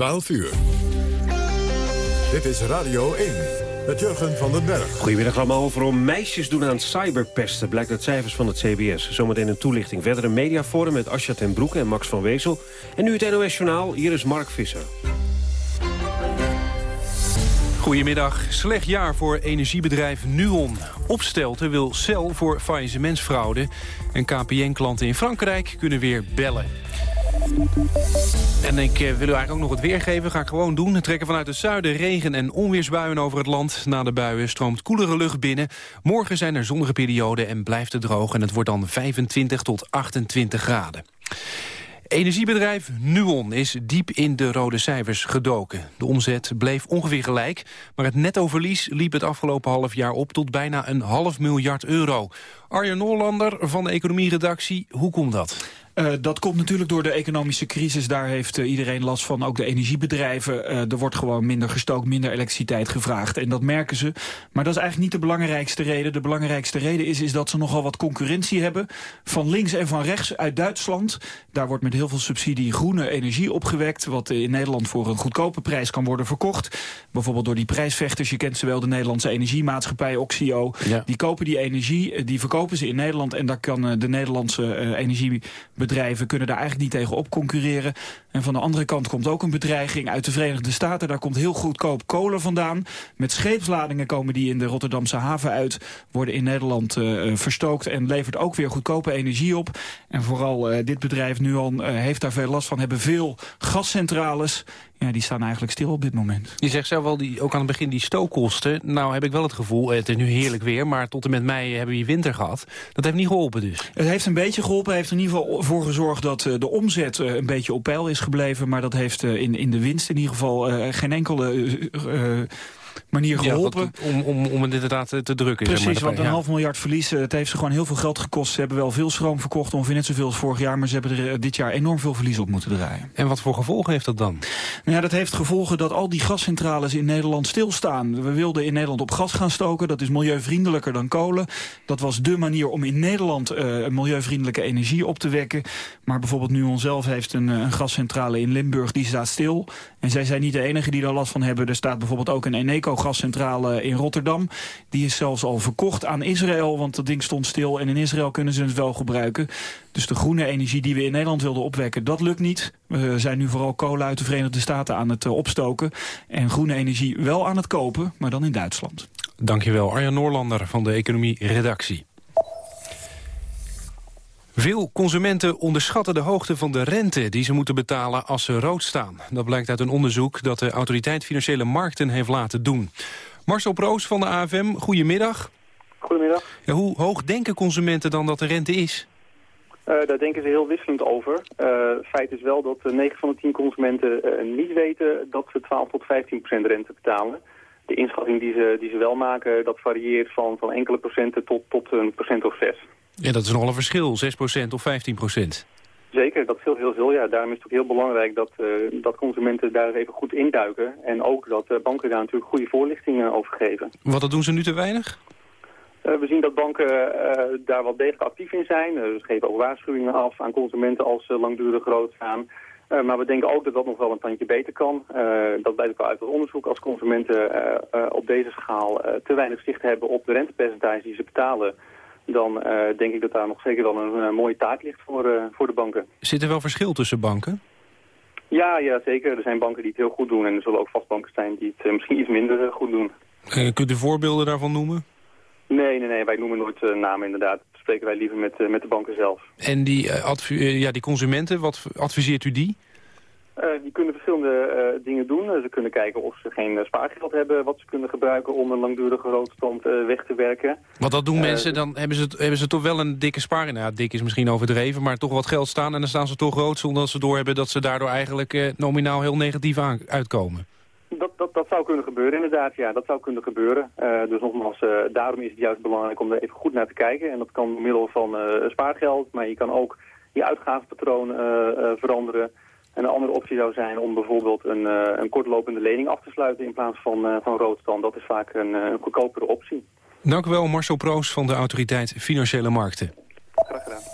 12 uur. Dit is Radio 1 met Jurgen van den Berg. Goedemiddag allemaal. Vooral meisjes doen aan cyberpesten, blijkt uit cijfers van het CBS. Zometeen een toelichting. Verder een mediaforum met Asja ten Broeke en Max van Wezel. En nu het NOS Journaal. Hier is Mark Visser. Goedemiddag. Slecht jaar voor energiebedrijf Nuon. Opstelten wil cel voor faillissementsfraude. En KPN-klanten in Frankrijk kunnen weer bellen. En ik eh, wil u eigenlijk ook nog het weer geven. Ga ik gewoon doen. Trekken vanuit het zuiden regen- en onweersbuien over het land. Na de buien stroomt koelere lucht binnen. Morgen zijn er zonnige perioden en blijft het droog. En het wordt dan 25 tot 28 graden. Energiebedrijf Nuon is diep in de rode cijfers gedoken. De omzet bleef ongeveer gelijk, maar het nettoverlies liep het afgelopen half jaar op tot bijna een half miljard euro. Arjen Noorlander van de economieredactie, hoe komt dat? Uh, dat komt natuurlijk door de economische crisis. Daar heeft uh, iedereen last van, ook de energiebedrijven. Uh, er wordt gewoon minder gestookt, minder elektriciteit gevraagd. En dat merken ze. Maar dat is eigenlijk niet de belangrijkste reden. De belangrijkste reden is, is dat ze nogal wat concurrentie hebben. Van links en van rechts uit Duitsland. Daar wordt met heel veel subsidie groene energie opgewekt. Wat in Nederland voor een goedkope prijs kan worden verkocht. Bijvoorbeeld door die prijsvechters. Je kent ze wel, de Nederlandse energiemaatschappij, Oxio. Ja. Die kopen die energie, die verkopen ze in Nederland. En daar kan de Nederlandse energie bedrijven kunnen daar eigenlijk niet tegen op concurreren. En van de andere kant komt ook een bedreiging uit de Verenigde Staten. Daar komt heel goedkoop kolen vandaan. Met scheepsladingen komen die in de Rotterdamse haven uit. Worden in Nederland uh, verstookt en levert ook weer goedkope energie op. En vooral uh, dit bedrijf nu al heeft daar veel last van. Hebben veel gascentrales ja, die staan eigenlijk stil op dit moment. Je zegt zelf wel, die, ook aan het begin, die stookkosten. Nou heb ik wel het gevoel, het is nu heerlijk weer... maar tot en met mei hebben we winter gehad. Dat heeft niet geholpen dus. Het heeft een beetje geholpen. heeft er in ieder geval voor gezorgd dat uh, de omzet een beetje op peil is gebleven. Maar dat heeft in, in de winst in ieder geval geen enkele manier geholpen. Ja, om, om, om het inderdaad te drukken. Precies, zeg maar, want een ja. half miljard verlies. Het heeft ze gewoon heel veel geld gekost. Ze hebben wel veel stroom verkocht, ongeveer net zoveel als vorig jaar. Maar ze hebben er dit jaar enorm veel verlies op moeten draaien. En wat voor gevolgen heeft dat dan? Nou ja, dat heeft gevolgen dat al die gascentrales in Nederland stilstaan. We wilden in Nederland op gas gaan stoken. Dat is milieuvriendelijker dan kolen. Dat was dé manier om in Nederland uh, milieuvriendelijke energie op te wekken. Maar bijvoorbeeld Nuon zelf heeft een, een gascentrale in Limburg. Die staat stil. En zij zijn niet de enige die daar last van hebben. Er staat bijvoorbeeld ook een Eneco gascentrale in Rotterdam. Die is zelfs al verkocht aan Israël, want dat ding stond stil. En in Israël kunnen ze het wel gebruiken. Dus de groene energie die we in Nederland wilden opwekken, dat lukt niet. We zijn nu vooral kolen uit de Verenigde Staten aan het uh, opstoken. En groene energie wel aan het kopen, maar dan in Duitsland. Dankjewel, Arjan Noorlander van de Economie Redactie. Veel consumenten onderschatten de hoogte van de rente die ze moeten betalen als ze rood staan. Dat blijkt uit een onderzoek dat de Autoriteit Financiële Markten heeft laten doen. Marcel Proos van de AFM, goedemiddag. Goedemiddag. Ja, hoe hoog denken consumenten dan dat de rente is? Uh, daar denken ze heel wisselend over. Uh, feit is wel dat uh, 9 van de 10 consumenten niet weten dat ze 12 tot 15 procent rente betalen. De inschatting die ze, die ze wel maken, dat varieert van, van enkele procenten tot, tot een procent of 6. Ja, dat is nogal een verschil, 6% of 15%. Zeker, dat scheelt heel veel. Ja, daarom is het ook heel belangrijk dat, uh, dat consumenten daar even goed induiken. En ook dat uh, banken daar natuurlijk goede voorlichtingen over geven. Wat dat doen ze nu te weinig? Uh, we zien dat banken daar wel degelijk actief in zijn. ze geven ook waarschuwingen af aan consumenten als ze langdurig groot staan. maar we denken ook dat dat nog wel een tandje beter kan. dat blijkt ook wel uit het onderzoek. Als consumenten op deze schaal te weinig zicht hebben op de rentepercentages die ze betalen dan uh, denk ik dat daar nog zeker wel een mooie taak ligt voor, uh, voor de banken. Zit er wel verschil tussen banken? Ja, ja, zeker. Er zijn banken die het heel goed doen en er zullen ook vastbanken zijn die het misschien iets minder goed doen. kunt u voorbeelden daarvan noemen? Nee, nee, nee. Wij noemen nooit namen inderdaad. spreken wij liever met, met de banken zelf. En die, ja, die consumenten, wat adviseert u die? Uh, die kunnen verschillende uh, dingen doen. Uh, ze kunnen kijken of ze geen spaargeld hebben... wat ze kunnen gebruiken om een langdurige roodstand weg te werken. Want dat doen mensen, dan hebben ze, hebben ze toch wel een dikke spaar... Nou, dik is misschien overdreven, maar toch wat geld staan... en dan staan ze toch rood zonder dat ze doorhebben... dat ze daardoor eigenlijk nominaal heel negatief aan, uitkomen. Dat, dat, dat zou kunnen gebeuren, inderdaad. Ja, dat zou kunnen gebeuren. dus nogmaals, daarom is het juist belangrijk om er even goed naar te kijken. En dat kan door middel van spaargeld, maar je kan ook je uitgavenpatroon veranderen... En een andere optie zou zijn om bijvoorbeeld een, uh, een kortlopende lening af te sluiten in plaats van, uh, van roodstand. Dat is vaak een, uh, een goedkopere optie. Dank u wel, Marcel Proos van de Autoriteit Financiële Markten. Graag gedaan.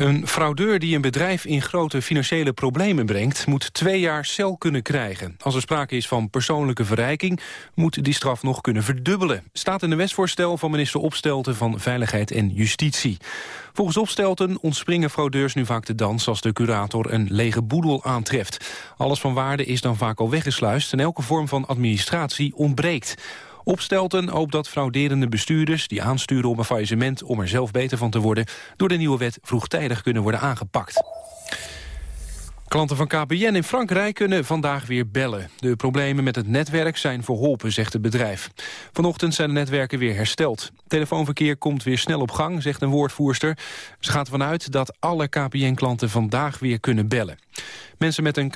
Een fraudeur die een bedrijf in grote financiële problemen brengt... moet twee jaar cel kunnen krijgen. Als er sprake is van persoonlijke verrijking... moet die straf nog kunnen verdubbelen. Staat in de wetsvoorstel van minister Opstelten van Veiligheid en Justitie. Volgens Opstelten ontspringen fraudeurs nu vaak de dans... als de curator een lege boedel aantreft. Alles van waarde is dan vaak al weggesluist... en elke vorm van administratie ontbreekt. Opstelten hoopt dat frauderende bestuurders die aansturen op een faillissement om er zelf beter van te worden, door de nieuwe wet vroegtijdig kunnen worden aangepakt. Klanten van KPN in Frankrijk kunnen vandaag weer bellen. De problemen met het netwerk zijn verholpen, zegt het bedrijf. Vanochtend zijn de netwerken weer hersteld. Telefoonverkeer komt weer snel op gang, zegt een woordvoerster. Ze gaat ervan uit dat alle KPN-klanten vandaag weer kunnen bellen. Mensen met een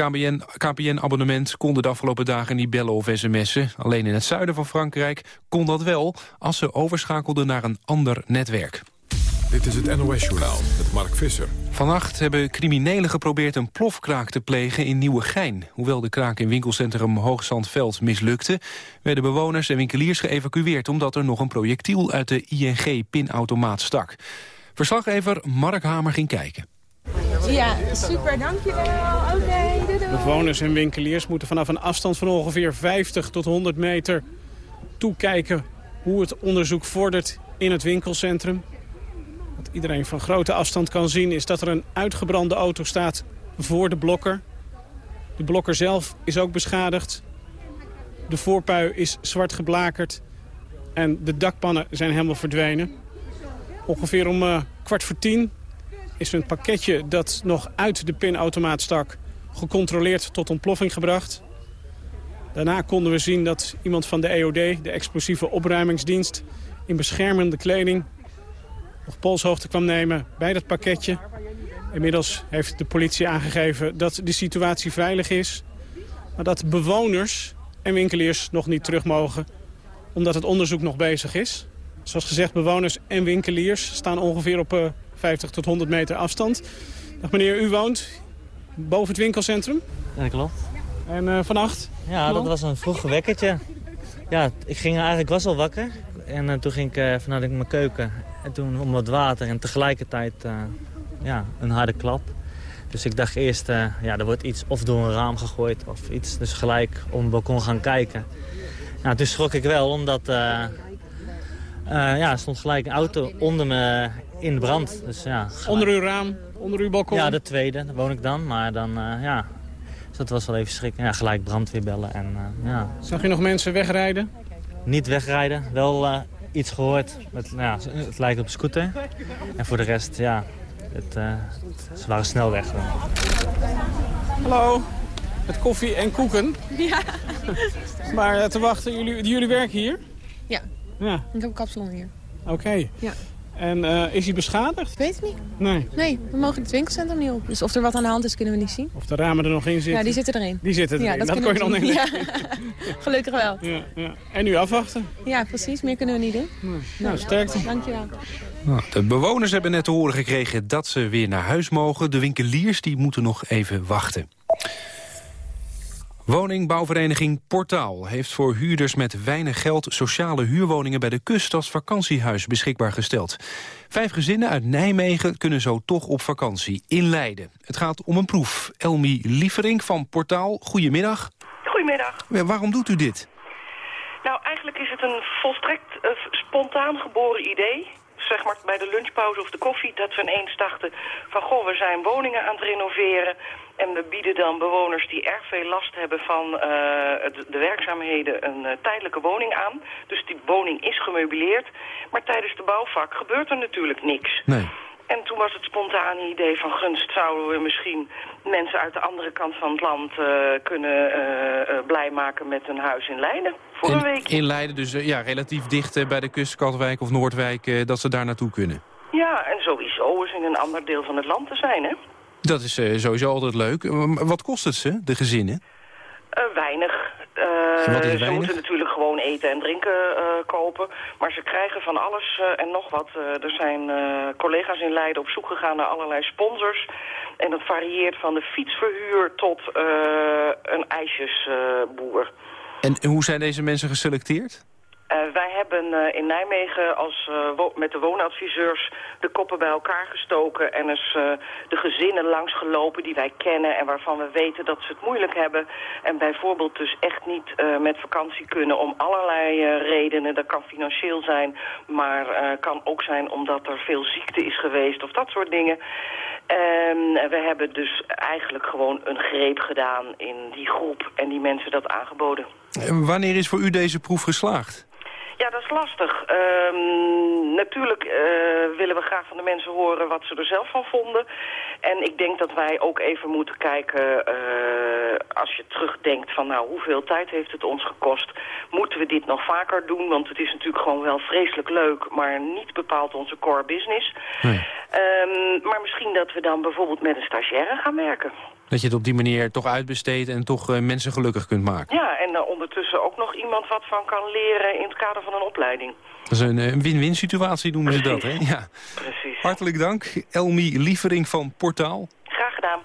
KPN-abonnement konden de afgelopen dagen niet bellen of sms'en. Alleen in het zuiden van Frankrijk kon dat wel als ze overschakelden naar een ander netwerk. Dit is het NOS-journaal met Mark Visser. Vannacht hebben criminelen geprobeerd een plofkraak te plegen in Nieuwegein. Hoewel de kraak in winkelcentrum Hoogzandveld mislukte... werden bewoners en winkeliers geëvacueerd... omdat er nog een projectiel uit de ING-pinautomaat stak. Verslaggever Mark Hamer ging kijken. Ja, super, dankjewel. Oké, okay, Bewoners en winkeliers moeten vanaf een afstand van ongeveer 50 tot 100 meter toekijken hoe het onderzoek vordert in het winkelcentrum iedereen van grote afstand kan zien... is dat er een uitgebrande auto staat voor de blokker. De blokker zelf is ook beschadigd. De voorpui is zwart geblakerd. En de dakpannen zijn helemaal verdwenen. Ongeveer om uh, kwart voor tien is een pakketje dat nog uit de pinautomaat stak... gecontroleerd tot ontploffing gebracht. Daarna konden we zien dat iemand van de EOD, de explosieve opruimingsdienst... in beschermende kleding op polshoogte kwam nemen bij dat pakketje. Inmiddels heeft de politie aangegeven dat de situatie veilig is. Maar dat bewoners en winkeliers nog niet terug mogen omdat het onderzoek nog bezig is. Zoals gezegd, bewoners en winkeliers staan ongeveer op 50 eh, tot 100 meter afstand. Dag meneer, u woont boven het winkelcentrum? Ja, klopt. En uh, vannacht? Ja, dat was een vroeg wekkertje. Ja, ik ging eigenlijk, was al wakker. En uh, toen ging ik vanuit mijn keuken en toen om wat water en tegelijkertijd uh, ja, een harde klap. Dus ik dacht eerst, uh, ja, er wordt iets of door een raam gegooid of iets. Dus gelijk om het balkon gaan kijken. Nou, toen schrok ik wel, omdat uh, ja, er stond gelijk een auto onder me in brand. Dus, ja, Onder uw raam? Onder uw balkon? Ja, de tweede. Daar woon ik dan. Maar dan, ja... Dus dat was wel even schrikken. Ja, gelijk brandweer bellen. En, ja. Zag je nog mensen wegrijden? Niet wegrijden. Wel iets gehoord. Met, nou ja, het lijkt op een scooter. En voor de rest, ja, het, uh, ze waren snel weg. Dan. Hallo, met koffie en koeken. Ja. maar uh, te wachten, jullie, jullie werken hier? Ja. ja. Ik heb een kapsalon hier. Oké. Okay. Ja. En uh, is hij beschadigd? Weet ik niet. Nee. Nee, we mogen het winkelcentrum niet op. Dus of er wat aan de hand is, kunnen we niet zien. Of de ramen er nog in zitten? Ja, die zitten erin. Die zitten erin. Ja, dat, dat kon je nog niet ja. Gelukkig wel. Ja, ja. En nu afwachten? Ja, precies. Meer kunnen we niet doen. Nee. Nou, sterkte. Dankjewel. Nou, de bewoners hebben net te horen gekregen dat ze weer naar huis mogen. De winkeliers die moeten nog even wachten. Woningbouwvereniging Portaal heeft voor huurders met weinig geld sociale huurwoningen bij de kust als vakantiehuis beschikbaar gesteld. Vijf gezinnen uit Nijmegen kunnen zo toch op vakantie in Leiden. Het gaat om een proef. Elmi Lievering van Portaal, goedemiddag. Goedemiddag. waarom doet u dit? Nou, eigenlijk is het een volstrekt uh, spontaan geboren idee zeg maar bij de lunchpauze of de koffie, dat we ineens dachten van goh, we zijn woningen aan het renoveren. En we bieden dan bewoners die erg veel last hebben van uh, de werkzaamheden een uh, tijdelijke woning aan. Dus die woning is gemeubileerd. Maar tijdens de bouwvak gebeurt er natuurlijk niks. Nee. En toen was het spontane idee van gunst zouden we misschien mensen uit de andere kant van het land uh, kunnen blij maken met een huis in Leiden. Voor in, een week. In Leiden dus ja, relatief dicht bij de kust, Katwijk of Noordwijk, dat ze daar naartoe kunnen. Ja, en sowieso is in een ander deel van het land te zijn, hè? Dat is uh, sowieso altijd leuk. Wat kost het ze, de gezinnen? Uh, weinig. Uh, ze moeten natuurlijk gewoon eten en drinken kopen. Maar ze krijgen van alles en nog wat. er zijn collega's in Leiden op zoek gegaan naar allerlei sponsors. En dat varieert van de fietsverhuur tot een ijsjesboer. en hoe zijn deze mensen geselecteerd? Wij hebben in Nijmegen als, met de woonadviseurs de koppen bij elkaar gestoken... en eens de gezinnen langsgelopen die wij kennen en waarvan we weten dat ze het moeilijk hebben. En bijvoorbeeld dus echt niet met vakantie kunnen om allerlei redenen. Dat kan financieel zijn, maar kan ook zijn omdat er veel ziekte is geweest of dat soort dingen. En we hebben dus eigenlijk gewoon een greep gedaan in die groep en die mensen dat aangeboden. En wanneer is voor u deze proef geslaagd? Ja, dat is lastig. Um, natuurlijk uh, willen we graag van de mensen horen wat ze er zelf van vonden. En ik denk dat wij ook even moeten kijken, uh, als je terugdenkt van nou, hoeveel tijd heeft het ons gekost? Moeten we dit nog vaker doen? Want het is natuurlijk gewoon wel vreselijk leuk, maar niet bepaald onze core business. Nee. Um, maar misschien dat we dan bijvoorbeeld met een stagiaire gaan werken. Dat je het op die manier toch uitbesteedt en toch uh, mensen gelukkig kunt maken. Ja, en uh, ondertussen ook nog iemand wat van kan leren in het kader van een opleiding. Dat is een win-win situatie noemen ze dat, hè? Ja. Precies. Hartelijk dank, Elmi Lievering van Portaal. Graag gedaan.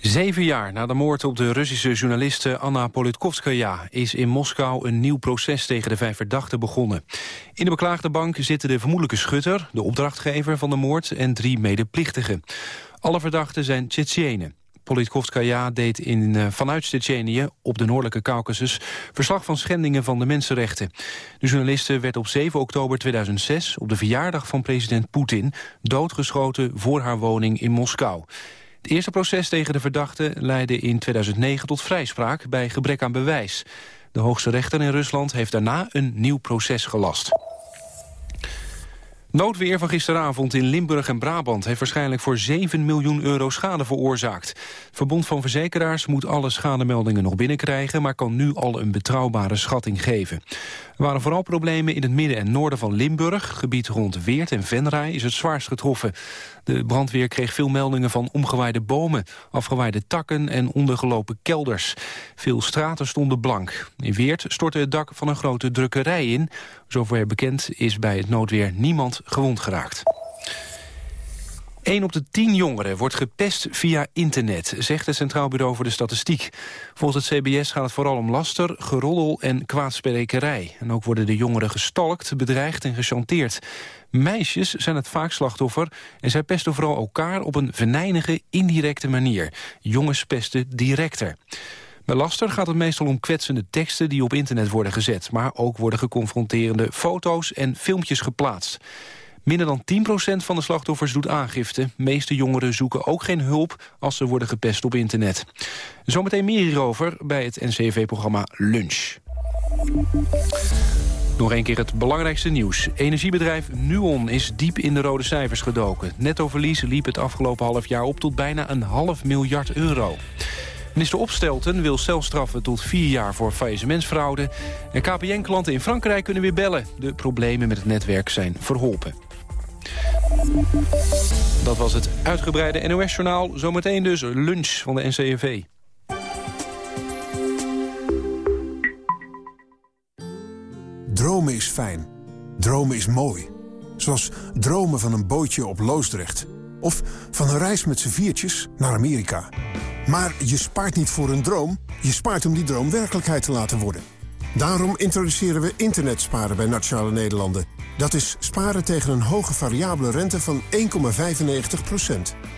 Zeven jaar na de moord op de Russische journaliste Anna Politkovskaya... is in Moskou een nieuw proces tegen de vijf verdachten begonnen. In de beklaagde bank zitten de vermoedelijke schutter... de opdrachtgever van de moord en drie medeplichtigen. Alle verdachten zijn Tsjetsjenen. Politkovskaya deed in, uh, vanuit Tsjetsjenië op de noordelijke Caucasus... verslag van schendingen van de mensenrechten. De journaliste werd op 7 oktober 2006, op de verjaardag van president Poetin... doodgeschoten voor haar woning in Moskou. Het eerste proces tegen de verdachte leidde in 2009 tot vrijspraak... bij gebrek aan bewijs. De hoogste rechter in Rusland heeft daarna een nieuw proces gelast. Noodweer van gisteravond in Limburg en Brabant... heeft waarschijnlijk voor 7 miljoen euro schade veroorzaakt. Verbond van Verzekeraars moet alle schademeldingen nog binnenkrijgen... maar kan nu al een betrouwbare schatting geven. Er waren vooral problemen in het midden en noorden van Limburg. Gebied rond Weert en Venray is het zwaarst getroffen. De brandweer kreeg veel meldingen van omgewaaide bomen... afgewaaide takken en ondergelopen kelders. Veel straten stonden blank. In Weert stortte het dak van een grote drukkerij in. Zover bekend is bij het noodweer niemand gewond geraakt. 1 op de 10 jongeren wordt gepest via internet, zegt het Centraal Bureau voor de Statistiek. Volgens het CBS gaat het vooral om laster, geroddel en kwaadsprekerij. En ook worden de jongeren gestalkt, bedreigd en gechanteerd. Meisjes zijn het vaak slachtoffer en zij pesten vooral elkaar op een venijnige, indirecte manier. Jongens pesten directer. Bij laster gaat het meestal om kwetsende teksten die op internet worden gezet... maar ook worden geconfronterende foto's en filmpjes geplaatst. Minder dan 10% van de slachtoffers doet aangifte. Meeste jongeren zoeken ook geen hulp als ze worden gepest op internet. Zometeen meer hierover bij het NCV-programma Lunch. Nog een keer het belangrijkste nieuws. Energiebedrijf Nuon is diep in de rode cijfers gedoken. Nettoverlies liep het afgelopen half jaar op tot bijna een half miljard euro. Minister Opstelten wil celstraffen tot vier jaar voor faillissementsfraude. En KPN-klanten in Frankrijk kunnen weer bellen. De problemen met het netwerk zijn verholpen. Dat was het uitgebreide NOS-journaal. Zometeen dus lunch van de NCV. Dromen is fijn. Dromen is mooi. Zoals dromen van een bootje op Loosdrecht. Of van een reis met z'n viertjes naar Amerika. Maar je spaart niet voor een droom. Je spaart om die droom werkelijkheid te laten worden. Daarom introduceren we internetsparen bij Nationale Nederlanden. Dat is sparen tegen een hoge variabele rente van 1,95%.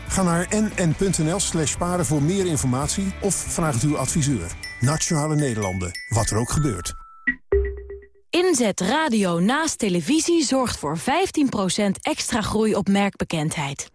Ga naar nn.nl slash sparen voor meer informatie of vraag uw adviseur. Nationale Nederlanden, wat er ook gebeurt. Inzet radio naast televisie zorgt voor 15% extra groei op merkbekendheid.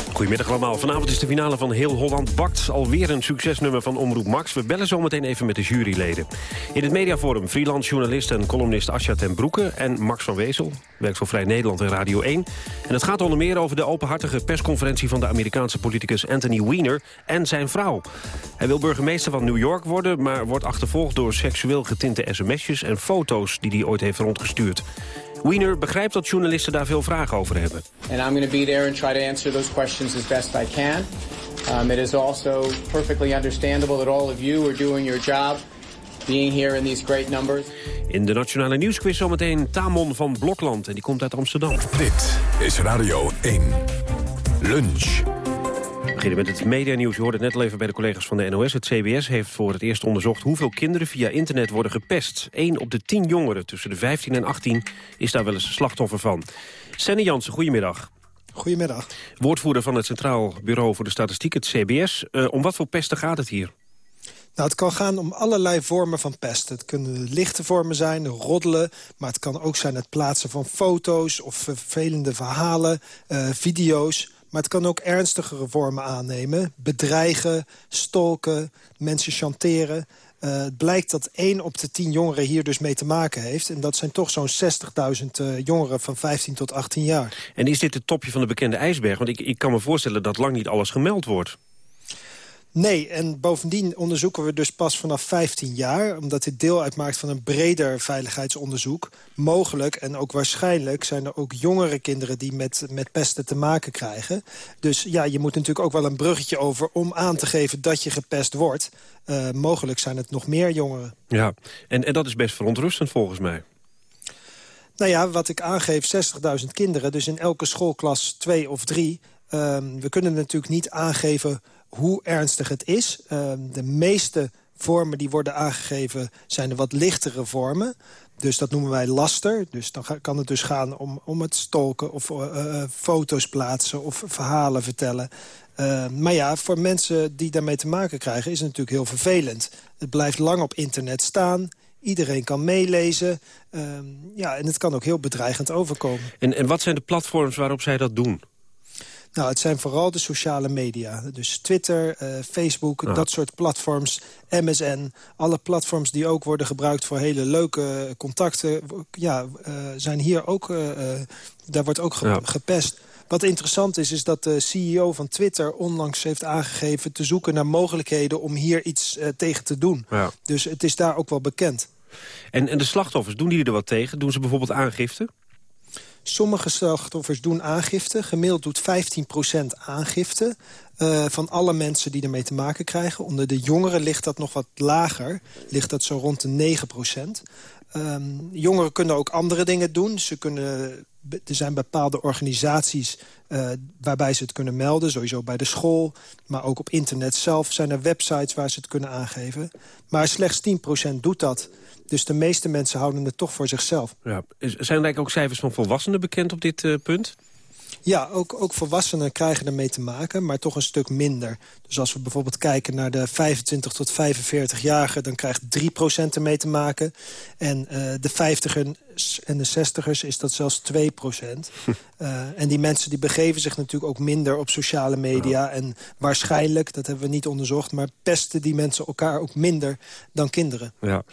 Goedemiddag allemaal. Vanavond is de finale van Heel Holland Bakt. Alweer een succesnummer van Omroep Max. We bellen zometeen even met de juryleden. In het mediaforum freelance journalist en columnist Asja ten Broeke... en Max van Wezel, werkt voor Vrij Nederland en Radio 1. En het gaat onder meer over de openhartige persconferentie... van de Amerikaanse politicus Anthony Weiner en zijn vrouw. Hij wil burgemeester van New York worden... maar wordt achtervolgd door seksueel getinte sms'jes en foto's... die hij ooit heeft rondgestuurd. Wiener begrijpt dat journalisten daar veel vragen over hebben. And I'm going to be there and try to answer those questions as best I can. Um, it is also perfectly understandable that all of you are doing your job being here in these great numbers. In de Nationale Nieuwsquiz zometeen Tamon van Blokland. En die komt uit Amsterdam. Dit is Radio 1. Lunch. Beginnen met het medianieuws. Je hoorde het net al even bij de collega's van de NOS. Het CBS heeft voor het eerst onderzocht hoeveel kinderen via internet worden gepest. 1 op de 10 jongeren tussen de 15 en 18 is daar wel eens slachtoffer van. Senne Jansen, goedemiddag. Goedemiddag. Woordvoerder van het Centraal Bureau voor de Statistiek, het CBS. Uh, om wat voor pesten gaat het hier? Nou, het kan gaan om allerlei vormen van pest. Het kunnen lichte vormen zijn, roddelen... maar het kan ook zijn het plaatsen van foto's of vervelende verhalen, uh, video's... Maar het kan ook ernstigere vormen aannemen. Bedreigen, stolken, mensen chanteren. Uh, het blijkt dat 1 op de 10 jongeren hier dus mee te maken heeft. En dat zijn toch zo'n 60.000 uh, jongeren van 15 tot 18 jaar. En is dit het topje van de bekende ijsberg? Want ik, ik kan me voorstellen dat lang niet alles gemeld wordt. Nee, en bovendien onderzoeken we dus pas vanaf 15 jaar... omdat dit deel uitmaakt van een breder veiligheidsonderzoek. Mogelijk en ook waarschijnlijk zijn er ook jongere kinderen... die met, met pesten te maken krijgen. Dus ja, je moet natuurlijk ook wel een bruggetje over... om aan te geven dat je gepest wordt. Uh, mogelijk zijn het nog meer jongeren. Ja, en, en dat is best verontrustend volgens mij. Nou ja, wat ik aangeef, 60.000 kinderen. Dus in elke schoolklas twee of drie. Uh, we kunnen natuurlijk niet aangeven hoe ernstig het is. Uh, de meeste vormen die worden aangegeven zijn de wat lichtere vormen. Dus dat noemen wij laster. Dus dan kan het dus gaan om, om het stolken of uh, foto's plaatsen of verhalen vertellen. Uh, maar ja, voor mensen die daarmee te maken krijgen is het natuurlijk heel vervelend. Het blijft lang op internet staan. Iedereen kan meelezen. Uh, ja, en het kan ook heel bedreigend overkomen. En, en wat zijn de platforms waarop zij dat doen? Nou, het zijn vooral de sociale media. Dus Twitter, uh, Facebook, dat soort platforms. MSN, alle platforms die ook worden gebruikt voor hele leuke contacten... ja, uh, zijn hier ook... Uh, daar wordt ook ge ja. gepest. Wat interessant is, is dat de CEO van Twitter onlangs heeft aangegeven... te zoeken naar mogelijkheden om hier iets tegen te doen. Ja. Dus het is daar ook wel bekend. En, en de slachtoffers, doen die er wat tegen? Doen ze bijvoorbeeld aangifte? Sommige slachtoffers doen aangifte. Gemiddeld doet 15% aangifte uh, van alle mensen die ermee te maken krijgen. Onder de jongeren ligt dat nog wat lager. Ligt dat zo rond de 9%. Um, jongeren kunnen ook andere dingen doen. Ze kunnen, er zijn bepaalde organisaties uh, waarbij ze het kunnen melden. Sowieso bij de school, maar ook op internet zelf zijn er websites waar ze het kunnen aangeven. Maar slechts 10% doet dat. Dus de meeste mensen houden het toch voor zichzelf. Ja. Zijn er eigenlijk ook cijfers van volwassenen bekend op dit uh, punt? Ja, ook, ook volwassenen krijgen ermee te maken, maar toch een stuk minder. Dus als we bijvoorbeeld kijken naar de 25 tot 45-jarigen... dan krijgt 3% ermee te maken. En uh, de 50ers en de 60ers is dat zelfs 2%. uh, en die mensen die begeven zich natuurlijk ook minder op sociale media. Ja. En waarschijnlijk, dat hebben we niet onderzocht... maar pesten die mensen elkaar ook minder dan kinderen. Ja.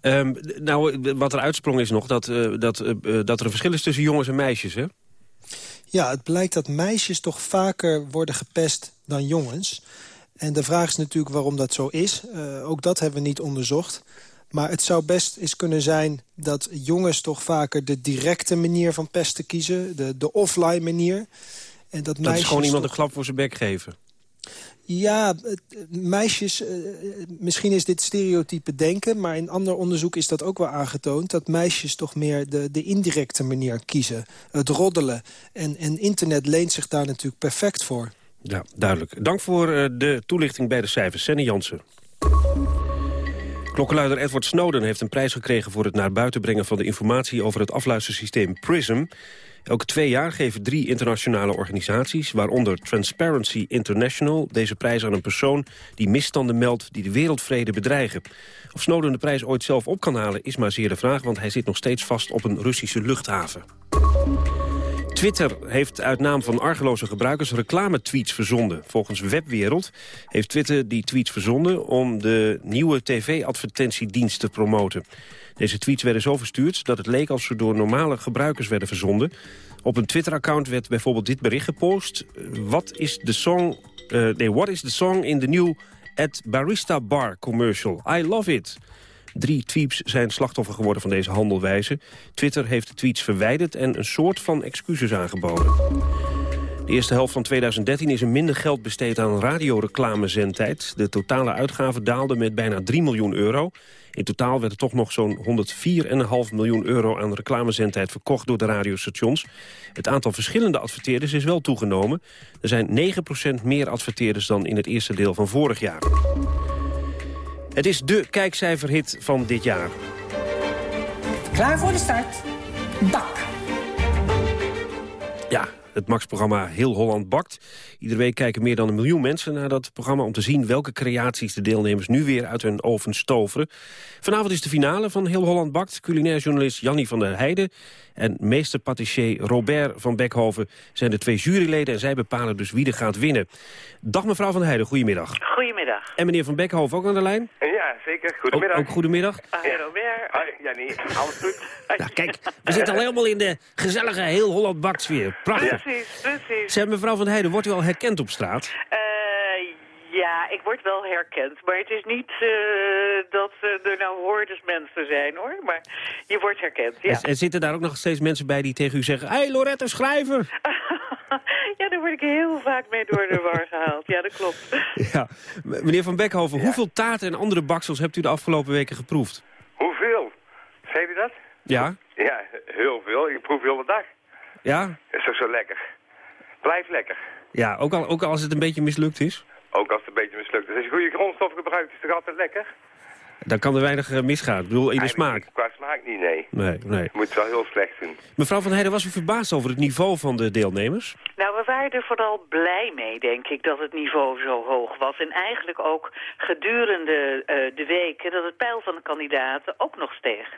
Um, nou, wat er uitsprong is nog dat, uh, dat, dat er een verschil is tussen jongens en meisjes, hè? Ja, het blijkt dat meisjes toch vaker worden gepest dan jongens. En de vraag is natuurlijk waarom dat zo is. Uh, ook dat hebben we niet onderzocht. Maar het zou best eens kunnen zijn dat jongens toch vaker de directe manier van pesten kiezen. De, de offline manier. En dat, dat is gewoon iemand toch... een klap voor zijn bek geven. Ja, meisjes, misschien is dit stereotype denken... maar in ander onderzoek is dat ook wel aangetoond... dat meisjes toch meer de, de indirecte manier kiezen. Het roddelen. En, en internet leent zich daar natuurlijk perfect voor. Ja, duidelijk. Dank voor de toelichting bij de cijfers. Senne Jansen. Klokkenluider Edward Snowden heeft een prijs gekregen... voor het naar buiten brengen van de informatie over het afluistersysteem PRISM. Elke twee jaar geven drie internationale organisaties... waaronder Transparency International deze prijs aan een persoon... die misstanden meldt die de wereldvrede bedreigen. Of Snowden de prijs ooit zelf op kan halen is maar zeer de vraag... want hij zit nog steeds vast op een Russische luchthaven. Twitter heeft uit naam van argeloze gebruikers reclame-tweets verzonden. Volgens Webwereld heeft Twitter die tweets verzonden... om de nieuwe tv-advertentiedienst te promoten. Deze tweets werden zo verstuurd dat het leek als ze door normale gebruikers werden verzonden. Op een Twitter-account werd bijvoorbeeld dit bericht gepost. Wat is de song... Uh, nee, what is the song in the new at Barista Bar commercial? I love it. Drie tweets zijn slachtoffer geworden van deze handelwijze. Twitter heeft de tweets verwijderd en een soort van excuses aangeboden. De eerste helft van 2013 is er minder geld besteed aan radioreclamezendtijd. De totale uitgaven daalden met bijna 3 miljoen euro. In totaal werd er toch nog zo'n 104,5 miljoen euro aan reclamezendtijd verkocht door de radiostations. Het aantal verschillende adverteerders is wel toegenomen. Er zijn 9% meer adverteerders dan in het eerste deel van vorig jaar. Het is de kijkcijferhit van dit jaar. Klaar voor de start. Bak. Ja, het Max-programma Heel Holland Bakt. Iedere week kijken meer dan een miljoen mensen naar dat programma... om te zien welke creaties de deelnemers nu weer uit hun oven stoveren. Vanavond is de finale van Heel Holland Bakt. Culinair journalist Jannie van der Heijden en meester patissier Robert van Beckhoven... zijn de twee juryleden en zij bepalen dus wie er gaat winnen. Dag mevrouw van der Heijden, goedemiddag. Goedemiddag. En meneer van Beckhoven ook aan de lijn? Ja, zeker. Goedemiddag. Ook, ook goedemiddag. Hi Robert. Hoi, Jannie. Alles goed? Nou, kijk, we zitten al helemaal in de gezellige Heel Holland Bakt sfeer. Prachtig. Precies, precies. Zeg, mevrouw van der Heijden, wordt u al herkend op straat? Eh, ja, ik word wel herkend. Maar het is niet eh, dat eh, er nou hordes mensen zijn, hoor. Maar je wordt herkend, ja. En, en zitten daar ook nog steeds mensen bij die tegen u zeggen... Hé, hey, Lorette Schrijver! ja, daar word ik heel vaak mee door de war gehaald. Ja, dat klopt. Ja. Meneer Van Beckhoven, hoeveel taarten en andere baksels hebt u de afgelopen weken geproefd? Hoeveel? Zei u dat? Ja? Ja, heel veel. Ik proef heel de dag. Ja? Is toch zo lekker? Blijf lekker. Ja, ook, al, ook als het een beetje mislukt is? Ook als het een beetje mislukt is. Als je goede grondstoffen gebruikt, is het toch altijd lekker? Dan kan er weinig eh, misgaan. Ik bedoel, in de smaak. Qua smaak niet, nee. Nee, nee. Je moet het wel heel slecht doen. Mevrouw van Heijden, was u verbaasd over het niveau van de deelnemers? Nou, we waren er vooral blij mee, denk ik, dat het niveau zo hoog was. En eigenlijk ook gedurende eh, de weken dat het peil van de kandidaten ook nog steeg.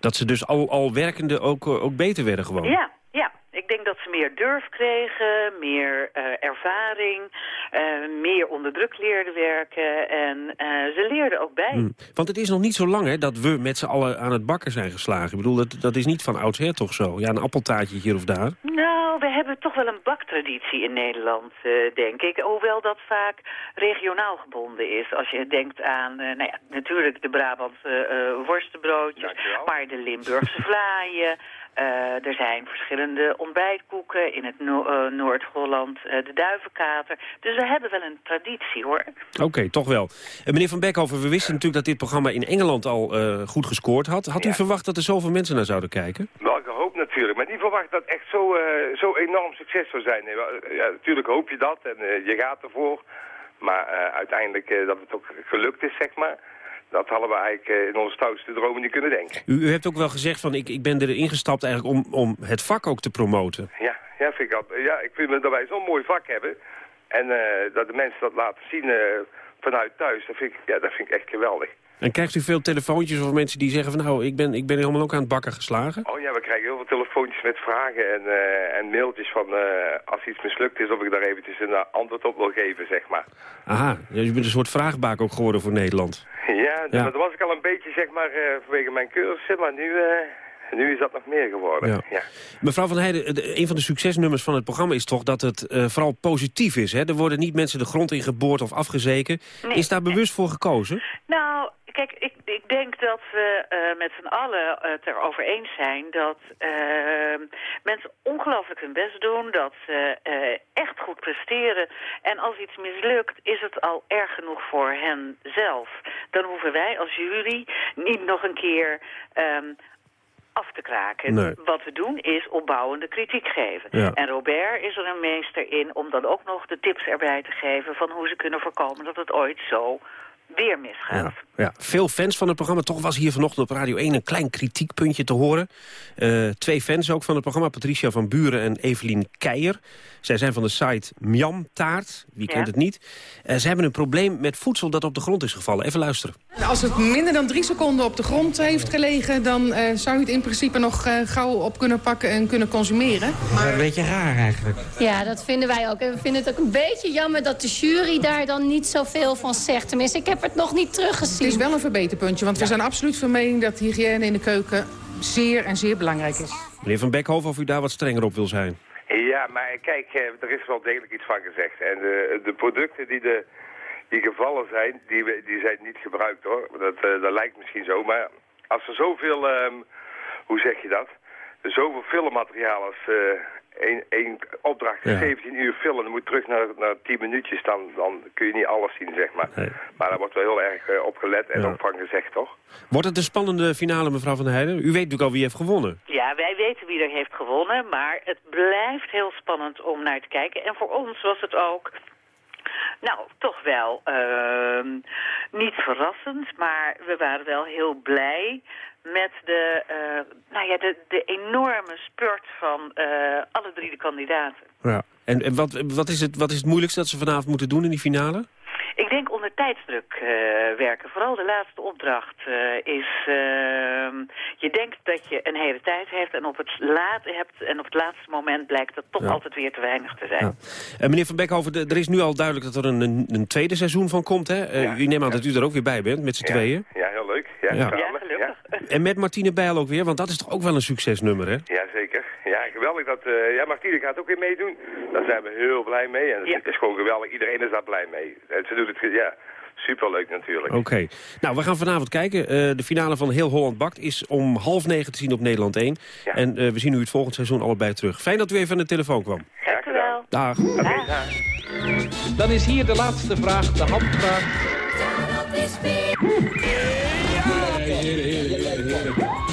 Dat ze dus al, al werkende ook, eh, ook beter werden gewoon? Ja, ja. Ik denk dat ze meer durf kregen, meer eh, ervaring, meer onder druk leerden werken. En eh, ze leerden ook bij. Hm. Want het is nog niet zo lang hè, dat we met z'n allen aan het bakken zijn geslagen. Ik bedoel, dat, dat is niet van oudsher toch zo? Ja, een appeltaartje hier of daar. Nou, we hebben toch wel een baktraditie in Nederland, eh, denk ik. Hoewel dat vaak regionaal gebonden is. Als je denkt aan, eh, nou ja, natuurlijk de Brabantse eh, worstenbroodjes, maar de Limburgse vlaaien. Eh, er zijn verschillende ontbijtkoeken in het No- eh, Noord-Holland, eh, de duivenkater. Dus we hebben wel een traditie, hoor. Oké, toch wel. En meneer Van Beckhoven, we wisten natuurlijk dat dit programma in Engeland al eh, goed gescoord had. Had u verwacht dat er zoveel mensen naar zouden kijken? Wel gehoopt natuurlijk, maar niet verwacht dat het echt zo, eh, zo enorm succes zou zijn. Nee, ja, natuurlijk hoop je dat en eh, je gaat ervoor. Maar eh, uiteindelijk eh, dat het ook gelukt is, zeg maar. Dat hadden we eigenlijk eh, in onze stoutste dromen niet kunnen denken. U, u hebt ook wel gezegd van ik, ik ben erin gestapt eigenlijk om, om het vak ook te promoten. Ja, ja, vind ik, ja, ik vind dat wij zo'n mooi vak hebben. En eh, dat de mensen dat laten zien eh, vanuit thuis, dat vind, ik, ja, dat vind ik echt geweldig. En krijgt u veel telefoontjes of mensen die zeggen van nou, ik ben, ik ben helemaal ook aan het bakken geslagen? Oh ja, we krijgen heel veel telefoontjes met vragen en, eh, en mailtjes van eh, als iets mislukt is of ik daar eventjes een eh, antwoord op wil geven, zeg maar. Aha, u bent een soort vraagbaak ook geworden voor Nederland. Ja, dat was ik al een beetje, zeg maar, eh, vanwege mijn cursussen, maar nu, eh, nu is dat nog meer geworden. Ja. Ja. Mevrouw van Heijden, de- een van de succesnummers van het programma is toch dat het eh, vooral positief is. Hè? Er worden niet mensen de grond in geboord of afgezeken. Nee. Is daar bewust voor gekozen? Nou, kijk, ik, ik denk dat we eh, met z'n allen het erover eens zijn dat eh, mensen ongelooflijk hun best doen, dat ze eh, echt goed presteren. En als iets mislukt, is het al erg genoeg voor hen zelf. Dan hoeven wij als jury niet nog een keer ehm, af te kraken. Nee. Wat we doen is opbouwende kritiek geven. Ja. En Robert is er een meester in om dan ook nog de tips erbij te geven van hoe ze kunnen voorkomen dat het ooit zo weer misgaat. Ja, ja, veel fans van het programma. Toch was hier vanochtend op Radio 1 een klein kritiekpuntje te horen. Uh, twee fans ook van het programma, Patricia van Buren en Evelien Keijer. Zij zijn van de site Miam Taart, wie kent het niet. Uh, ze hebben een probleem met voedsel dat op de grond is gevallen. Even luisteren. Als het minder dan drie seconden op de grond heeft gelegen... dan uh, zou je het in principe nog gauw op kunnen pakken en kunnen consumeren. Maar... Een beetje raar eigenlijk. Ja, dat vinden wij ook. En we vinden het ook een beetje jammer dat de jury daar dan niet zoveel van zegt. Tenminste, ik heb het nog niet teruggezien. Het is wel een verbeterpuntje, want we zijn absoluut van mening... dat hygiëne in de keuken zeer en zeer belangrijk is. Meneer Van Beckhoven, of u daar wat strenger op wil zijn? Ja, maar kijk, er is wel degelijk iets van gezegd. En de, de producten die, de, die gevallen zijn, die, die zijn niet gebruikt hoor. Dat, uh, dat lijkt misschien zo, maar als er zoveel, um, hoe zeg je dat? Zoveel filmmateriaal als uh, één opdracht is 17 uur filmen, dan moet terug naar, naar 10 minuutjes, dan, dan kun je niet alles zien, zeg maar. Maar daar wordt wel heel erg uh, op gelet en ja. ook van gezegd, toch? Wordt het een spannende finale, mevrouw Van der Heijden? U weet natuurlijk al wie heeft gewonnen. Ja, wij weten wie er heeft gewonnen, maar het blijft heel spannend om naar te kijken. En voor ons was het ook nou, toch wel uh, niet verrassend, maar we waren wel heel blij met de, uh, nou ja, de, de enorme spurt van uh, alle drie de kandidaten. Ja. En, en wat, wat, is het, wat is het moeilijkste dat ze vanavond moeten doen in die finale? Ik denk onder tijdsdruk uh, werken. Vooral de laatste opdracht uh, is... Uh, je denkt dat je een hele tijd hebt en op het laat hebt... en op het laatste moment blijkt dat toch Ja. altijd weer te weinig te zijn. Uh, meneer Van Beckhoven, de- er is nu al duidelijk dat er een, een, een tweede seizoen van komt. Hè? Uh, u neemt aan dat u er ook weer bij bent, met z'n tweeën. Ja, heel leuk. Ja, Ja. samen. Ja, En met Martine Bijl ook weer, want dat is toch ook wel een succesnummer, hè? ja, zeker. Ja, geweldig dat... eh ja, Martine gaat ook weer meedoen. Daar zijn we heel blij mee. En het is gewoon geweldig. Iedereen is daar blij mee. En ze doet het... Ja, superleuk natuurlijk. Oké. Nou, we gaan vanavond kijken. Eh, de finale van Heel Holland Bakt is om half negen te zien op Nederland 1. En eh, we zien u het volgend seizoen allebei terug. Fijn dat u even aan de telefoon kwam. Graag gedaan. Dag. Dan is hier de laatste vraag, de handvraag.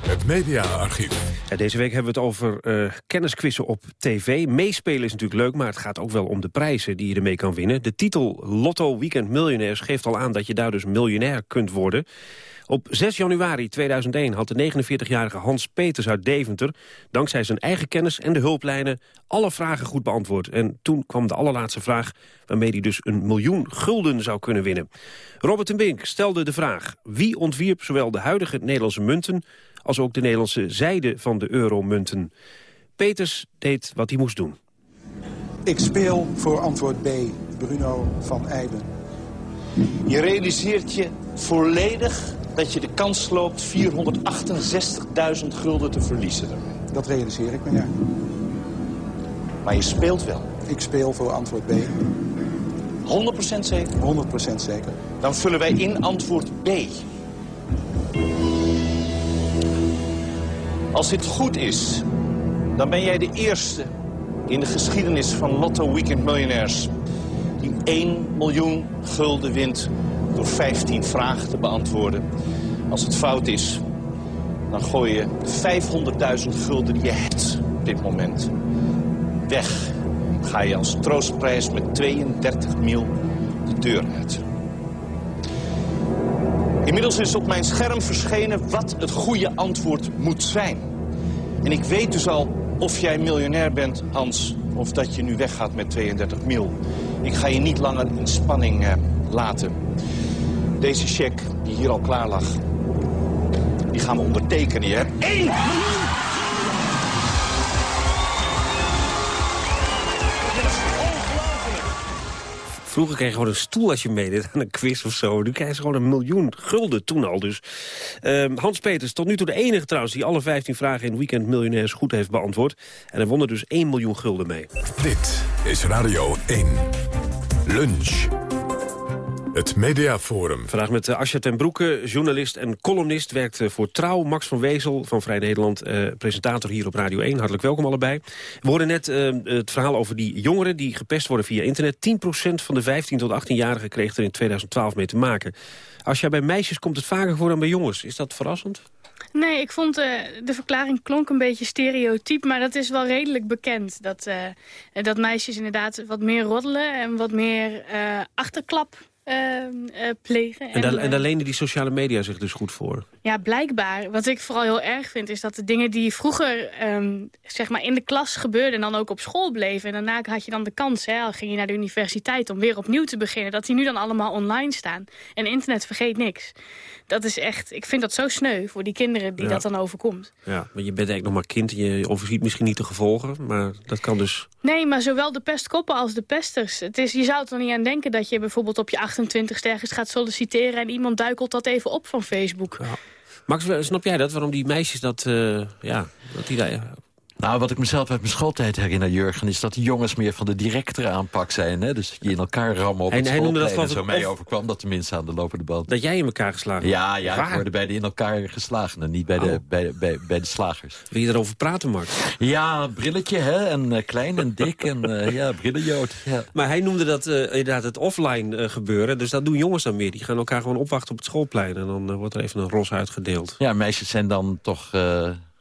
Het mediaarchief. Deze week hebben we het over eh kennisquizzen op tv. Meespelen is natuurlijk leuk, maar het gaat ook wel om de prijzen die je ermee kan winnen. De titel Lotto Weekend Miljonairs geeft al aan dat je daar dus miljonair kunt worden. Op 6 januari 2001 had de 49-jarige Hans Peters uit Deventer... dankzij zijn eigen kennis en de hulplijnen alle vragen goed beantwoord. En toen kwam de allerlaatste vraag waarmee hij dus een miljoen gulden zou kunnen winnen. Robert en Bink stelde de vraag... wie ontwierp zowel de huidige Nederlandse munten... als ook de Nederlandse zijde van de euromunten? Peters deed wat hij moest doen. Ik speel voor antwoord B, Bruno van Eijden. Je realiseert je volledig dat je de kans loopt 468.000 gulden te verliezen. Dat realiseer ik me, ja. Maar je speelt wel. Ik speel voor antwoord B. 100% zeker? 100% zeker. Dan vullen wij in antwoord B. Als dit goed is, dan ben jij de eerste in de geschiedenis van Lotto Weekend Millionaires... die 1 miljoen gulden wint door 15 vragen te beantwoorden. Als het fout is, dan gooi je 500.000 gulden die je hebt op dit moment weg. Ga je als troostprijs met 32 mil de deur uit. Inmiddels is op mijn scherm verschenen wat het goede antwoord moet zijn. En ik weet dus al of jij miljonair bent, Hans, of dat je nu weggaat met 32 mil. Ik ga je niet langer in spanning eh, laten. Deze cheque, die hier al klaar lag, die gaan we ondertekenen. Hebt 1 miljoen Vroeger kreeg je gewoon een stoel als je meedeed aan een quiz of zo. Nu krijg je gewoon een miljoen gulden toen al dus. Ehm, Hans Peters, tot nu toe de enige trouwens... die alle 15 vragen in Weekend Miljonairs goed heeft beantwoord. En hij won er dus 1 miljoen gulden mee. Dit is Radio 1. Lunch. Het Mediaforum. Vandaag met uh, Asja ten Broeke, journalist en columnist. Werkt uh, voor Trouw. Max van Wezel van Vrij Nederland, uh, presentator hier op Radio 1. Hartelijk welkom allebei. We hoorden net het verhaal over die jongeren die gepest worden via internet. 10% van de 15 tot 18-jarigen kreeg er in 2012 mee te maken. Asja, bij meisjes komt het vaker voor dan bij jongens. Is dat verrassend? Nee, ik vond uh, de verklaring klonk een beetje stereotyp, maar dat is wel redelijk bekend. Dat, uh, dat meisjes inderdaad wat meer roddelen en wat meer uh, achterklap plegen. En, daar, en daar lenen die sociale media zich dus goed voor? Ja, blijkbaar. Wat ik vooral heel erg vind, is dat de dingen die vroeger um, zeg maar in de klas gebeurden... en dan ook op school bleven. En daarna had je dan de kans, hè, al ging je naar de universiteit... om weer opnieuw te beginnen, dat die nu dan allemaal online staan. En internet vergeet niks dat is echt, ik vind dat zo sneu voor die kinderen die dat dan overkomt. Ja, maar je bent eigenlijk nog maar kind je overziet misschien niet de gevolgen, maar dat kan dus... Nee, maar zowel de pestkoppen als de pesters. Het is, je zou er niet aan denken dat je bijvoorbeeld op je 28 ergens gaat solliciteren... en iemand duikelt dat even op van Facebook. Ja. Max, snap jij dat? Waarom die meisjes dat, uh, ja, dat die daar nou, wat ik mezelf uit mijn schooltijd herinner, Jurgen... is dat de jongens meer van de directere aanpak zijn. Hè? Dus je in elkaar rammen op en, het schoolplein. En zo mij overkwam dat tenminste aan de lopende band. Dat jij in elkaar geslagen Ja, ja ik hoorde bij de in elkaar geslagenen. Niet bij, de, oh. bij, bij, bij de slagers. Wil je erover praten, Max? Ja, brilletje, hè? En uh, klein en dik en uh, ja, brillenjood. Ja. Maar hij noemde dat uh, inderdaad het offline gebeuren. Dus dat doen jongens dan meer. Die gaan elkaar gewoon opwachten op het schoolplein. En dan wordt er even een ros uitgedeeld. Ja, meisjes zijn dan toch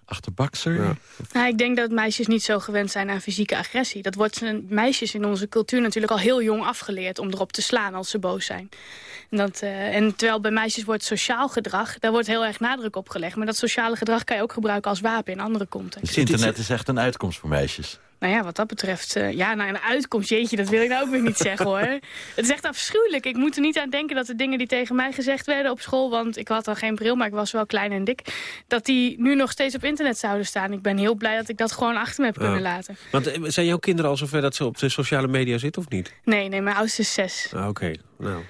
achterbakser? Ja. Nou, ik denk dat meisjes niet zo gewend zijn aan fysieke agressie. Dat wordt meisjes in onze cultuur natuurlijk al heel jong afgeleerd... om erop te slaan als ze boos zijn. En, dat, uh, en terwijl bij meisjes wordt sociaal gedrag... daar wordt heel erg nadruk op gelegd. Maar dat sociale gedrag kan je ook gebruiken als wapen in andere contexten. Het internet is echt een uitkomst voor meisjes. Nou ja, wat dat betreft, uh, ja, nou een uitkomst, jeetje, dat wil ik nou ook weer niet zeggen hoor. Het is echt afschuwelijk. Ik moet er niet aan denken dat de dingen die tegen mij gezegd werden op school, want ik had al geen bril, maar ik was wel klein en dik, dat die nu nog steeds op internet zouden staan. Ik ben heel blij dat ik dat gewoon achter me heb kunnen laten. Want eh, zijn jouw kinderen al zover dat ze op de sociale media zitten of niet? Nee, nee, mijn oudste is zes. Ah, Oké, nou...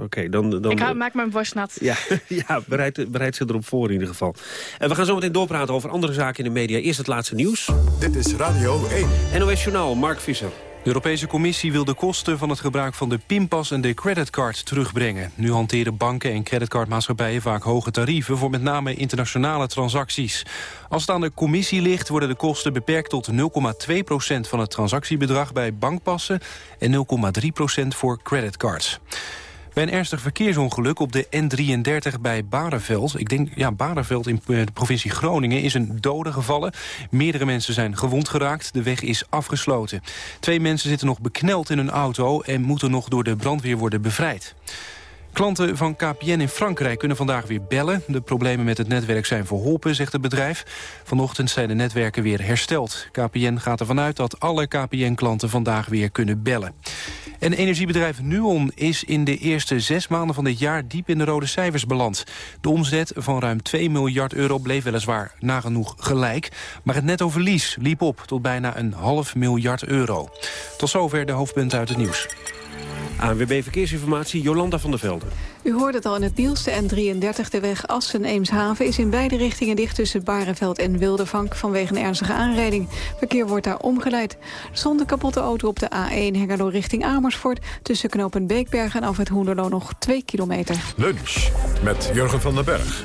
Oké, dan, dan... Ik hou, maak mijn borst nat. Ja, ja bereid, bereid ze erop voor in ieder geval. En we gaan zo meteen doorpraten over andere zaken in de media. Eerst het laatste nieuws. Dit is Radio 1. NOS Journaal, Mark Visser. De Europese Commissie wil de kosten van het gebruik van de pinpas en de creditcard terugbrengen. Nu hanteren banken en creditcardmaatschappijen vaak hoge tarieven voor met name internationale transacties. Als het aan de Commissie ligt worden de kosten beperkt tot 0,2% van het transactiebedrag bij bankpassen en 0,3% voor creditcards. Bij een ernstig verkeersongeluk op de N33 bij Bareveld... ik denk, ja, Bareveld in eh, de provincie Groningen is een dode gevallen. Meerdere mensen zijn gewond geraakt. De weg is afgesloten. Twee mensen zitten nog bekneld in hun auto... en moeten nog door de brandweer worden bevrijd. Klanten van KPN in Frankrijk kunnen vandaag weer bellen. De problemen met het netwerk zijn verholpen, zegt het bedrijf. Vanochtend zijn de netwerken weer hersteld. KPN gaat ervan uit dat alle KPN-klanten vandaag weer kunnen bellen. En energiebedrijf Nuon is in de eerste zes maanden van dit jaar diep in de rode cijfers beland. De omzet van ruim 2 miljard euro bleef weliswaar nagenoeg gelijk. Maar het netto verlies liep op tot bijna een half miljard euro. Tot zover de hoofdpunten uit het nieuws. ANWB Verkeersinformatie, Jolanda van der Velden. U hoort het al in het nieuws. De N33, de weg Assen-Eemshaven... is in beide richtingen dicht tussen Bareveld en Wildervank... vanwege een ernstige aanrijding. Verkeer wordt daar omgeleid. Er een kapotte auto op de A1 Hengelo richting Amersfoort... tussen knopen Beekberg en af het Hoenderloo nog 2 kilometer. Lunch met Jurgen van den Berg.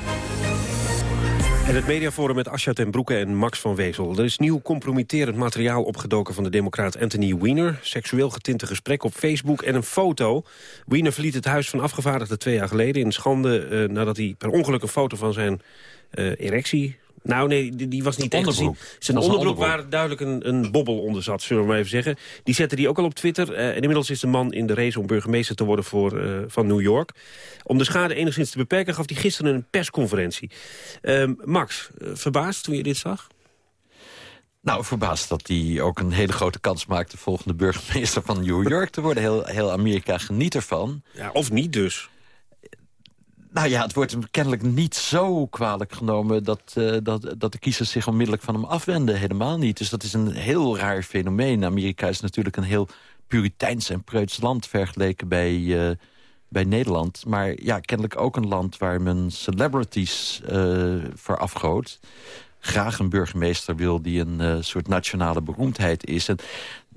En het mediaforum met Asja ten Broeke en Max van Wezel. Er is nieuw compromitterend materiaal opgedoken van de democraat Anthony Weiner. Seksueel getinte gesprek op Facebook en een foto. Weiner verliet het huis van afgevaardigden twee jaar geleden in schande... Eh, nadat hij per ongeluk een foto van zijn uh, erectie nou nee, die, die was niet echt gezien. Zijn onderbroek, waar duidelijk een, een bobbel onder zat, zullen we maar even zeggen. Die zette die ook al op Twitter. Uh, en inmiddels is de man in de race om burgemeester te worden voor, uh, van New York. Om de schade enigszins te beperken gaf hij gisteren een persconferentie. Uh, Max, uh, verbaasd toen je dit zag? Nou, verbaasd dat hij ook een hele grote kans maakt... de volgende burgemeester van New York te worden. Heel, heel Amerika geniet ervan. Ja, of niet dus. Nou ja, het wordt hem kennelijk niet zo kwalijk genomen... Dat, uh, dat, dat de kiezers zich onmiddellijk van hem afwenden. Helemaal niet. Dus dat is een heel raar fenomeen. Amerika is natuurlijk een heel puriteins en preuts land... vergeleken bij, uh, bij Nederland. Maar ja, kennelijk ook een land waar men celebrities uh, voor afgoot. Graag een burgemeester wil die een soort nationale beroemdheid is. En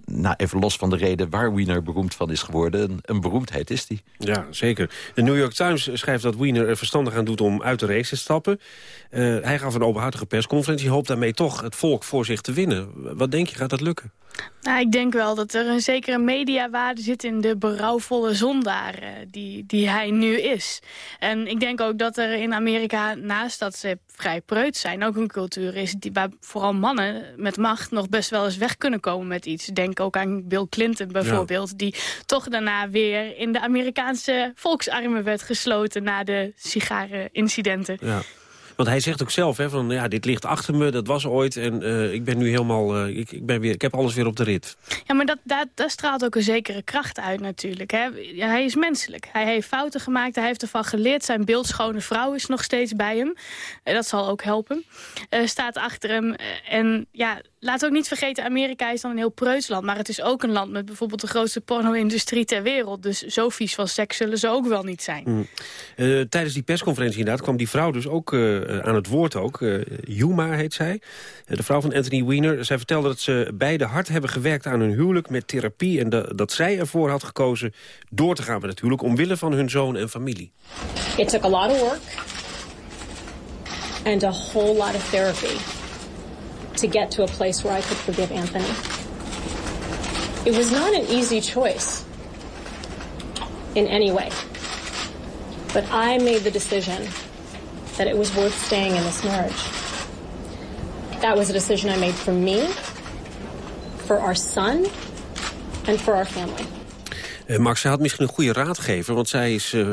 nou, even los van de reden waar Wiener beroemd van is geworden... een, een beroemdheid is die. Ja, zeker. De New York Times schrijft dat Wiener er verstandig aan doet om uit de race te stappen. Uh, hij gaf een openhartige persconferentie, hoopt daarmee toch het volk voor zich te winnen. Wat denk je, gaat dat lukken? Nou, ik denk wel dat er een zekere mediawaarde zit in de berouwvolle zondaar uh, die, die hij nu is. En ik denk ook dat er in Amerika, naast dat ze vrij preut zijn... ook een cultuur is die, waar vooral mannen met macht nog best wel eens weg kunnen komen met iets. Denk ook aan Bill Clinton bijvoorbeeld... die toch daarna weer in de Amerikaanse volksarmen werd gesloten... na de sigarenincidenten. Ja. Want hij zegt ook zelf, hè, van, ja, dit ligt achter me, dat was ooit... en uh, ik ben nu helemaal, uh, ik, ik, ben weer, ik heb alles weer op de rit. Ja, maar dat, dat, straalt ook een zekere kracht uit natuurlijk. Hè. Hij is menselijk. Hij heeft fouten gemaakt, hij heeft ervan geleerd. Zijn beeldschone vrouw is nog steeds bij hem. Uh, dat zal ook helpen. staat achter hem. en ja, laat ook niet vergeten, Amerika is dan een heel preuts land. Maar het is ook een land met bijvoorbeeld de grootste porno-industrie ter wereld. Dus zo vies van seks zullen ze ook wel niet zijn. Mm. tijdens die persconferentie inderdaad kwam die vrouw dus ook uh, aan het woord ook. Uh, Yuma heet zij. Uh, de vrouw van Anthony Weiner. Zij vertelde dat ze beide hard hebben gewerkt aan hun huwelijk met therapie. En de, dat zij ervoor had gekozen door te gaan met het huwelijk. Omwille van hun zoon en familie. It took a lot of work. And a whole lot of therapy. To get to a place where I could forgive Anthony. It was not an easy choice. In any way. But I made the decision that it was worth staying in this marriage. That was a decision I made for me, for our son, and for our family. Uh, Max, zij had misschien een goede raadgever, want zij is, uh,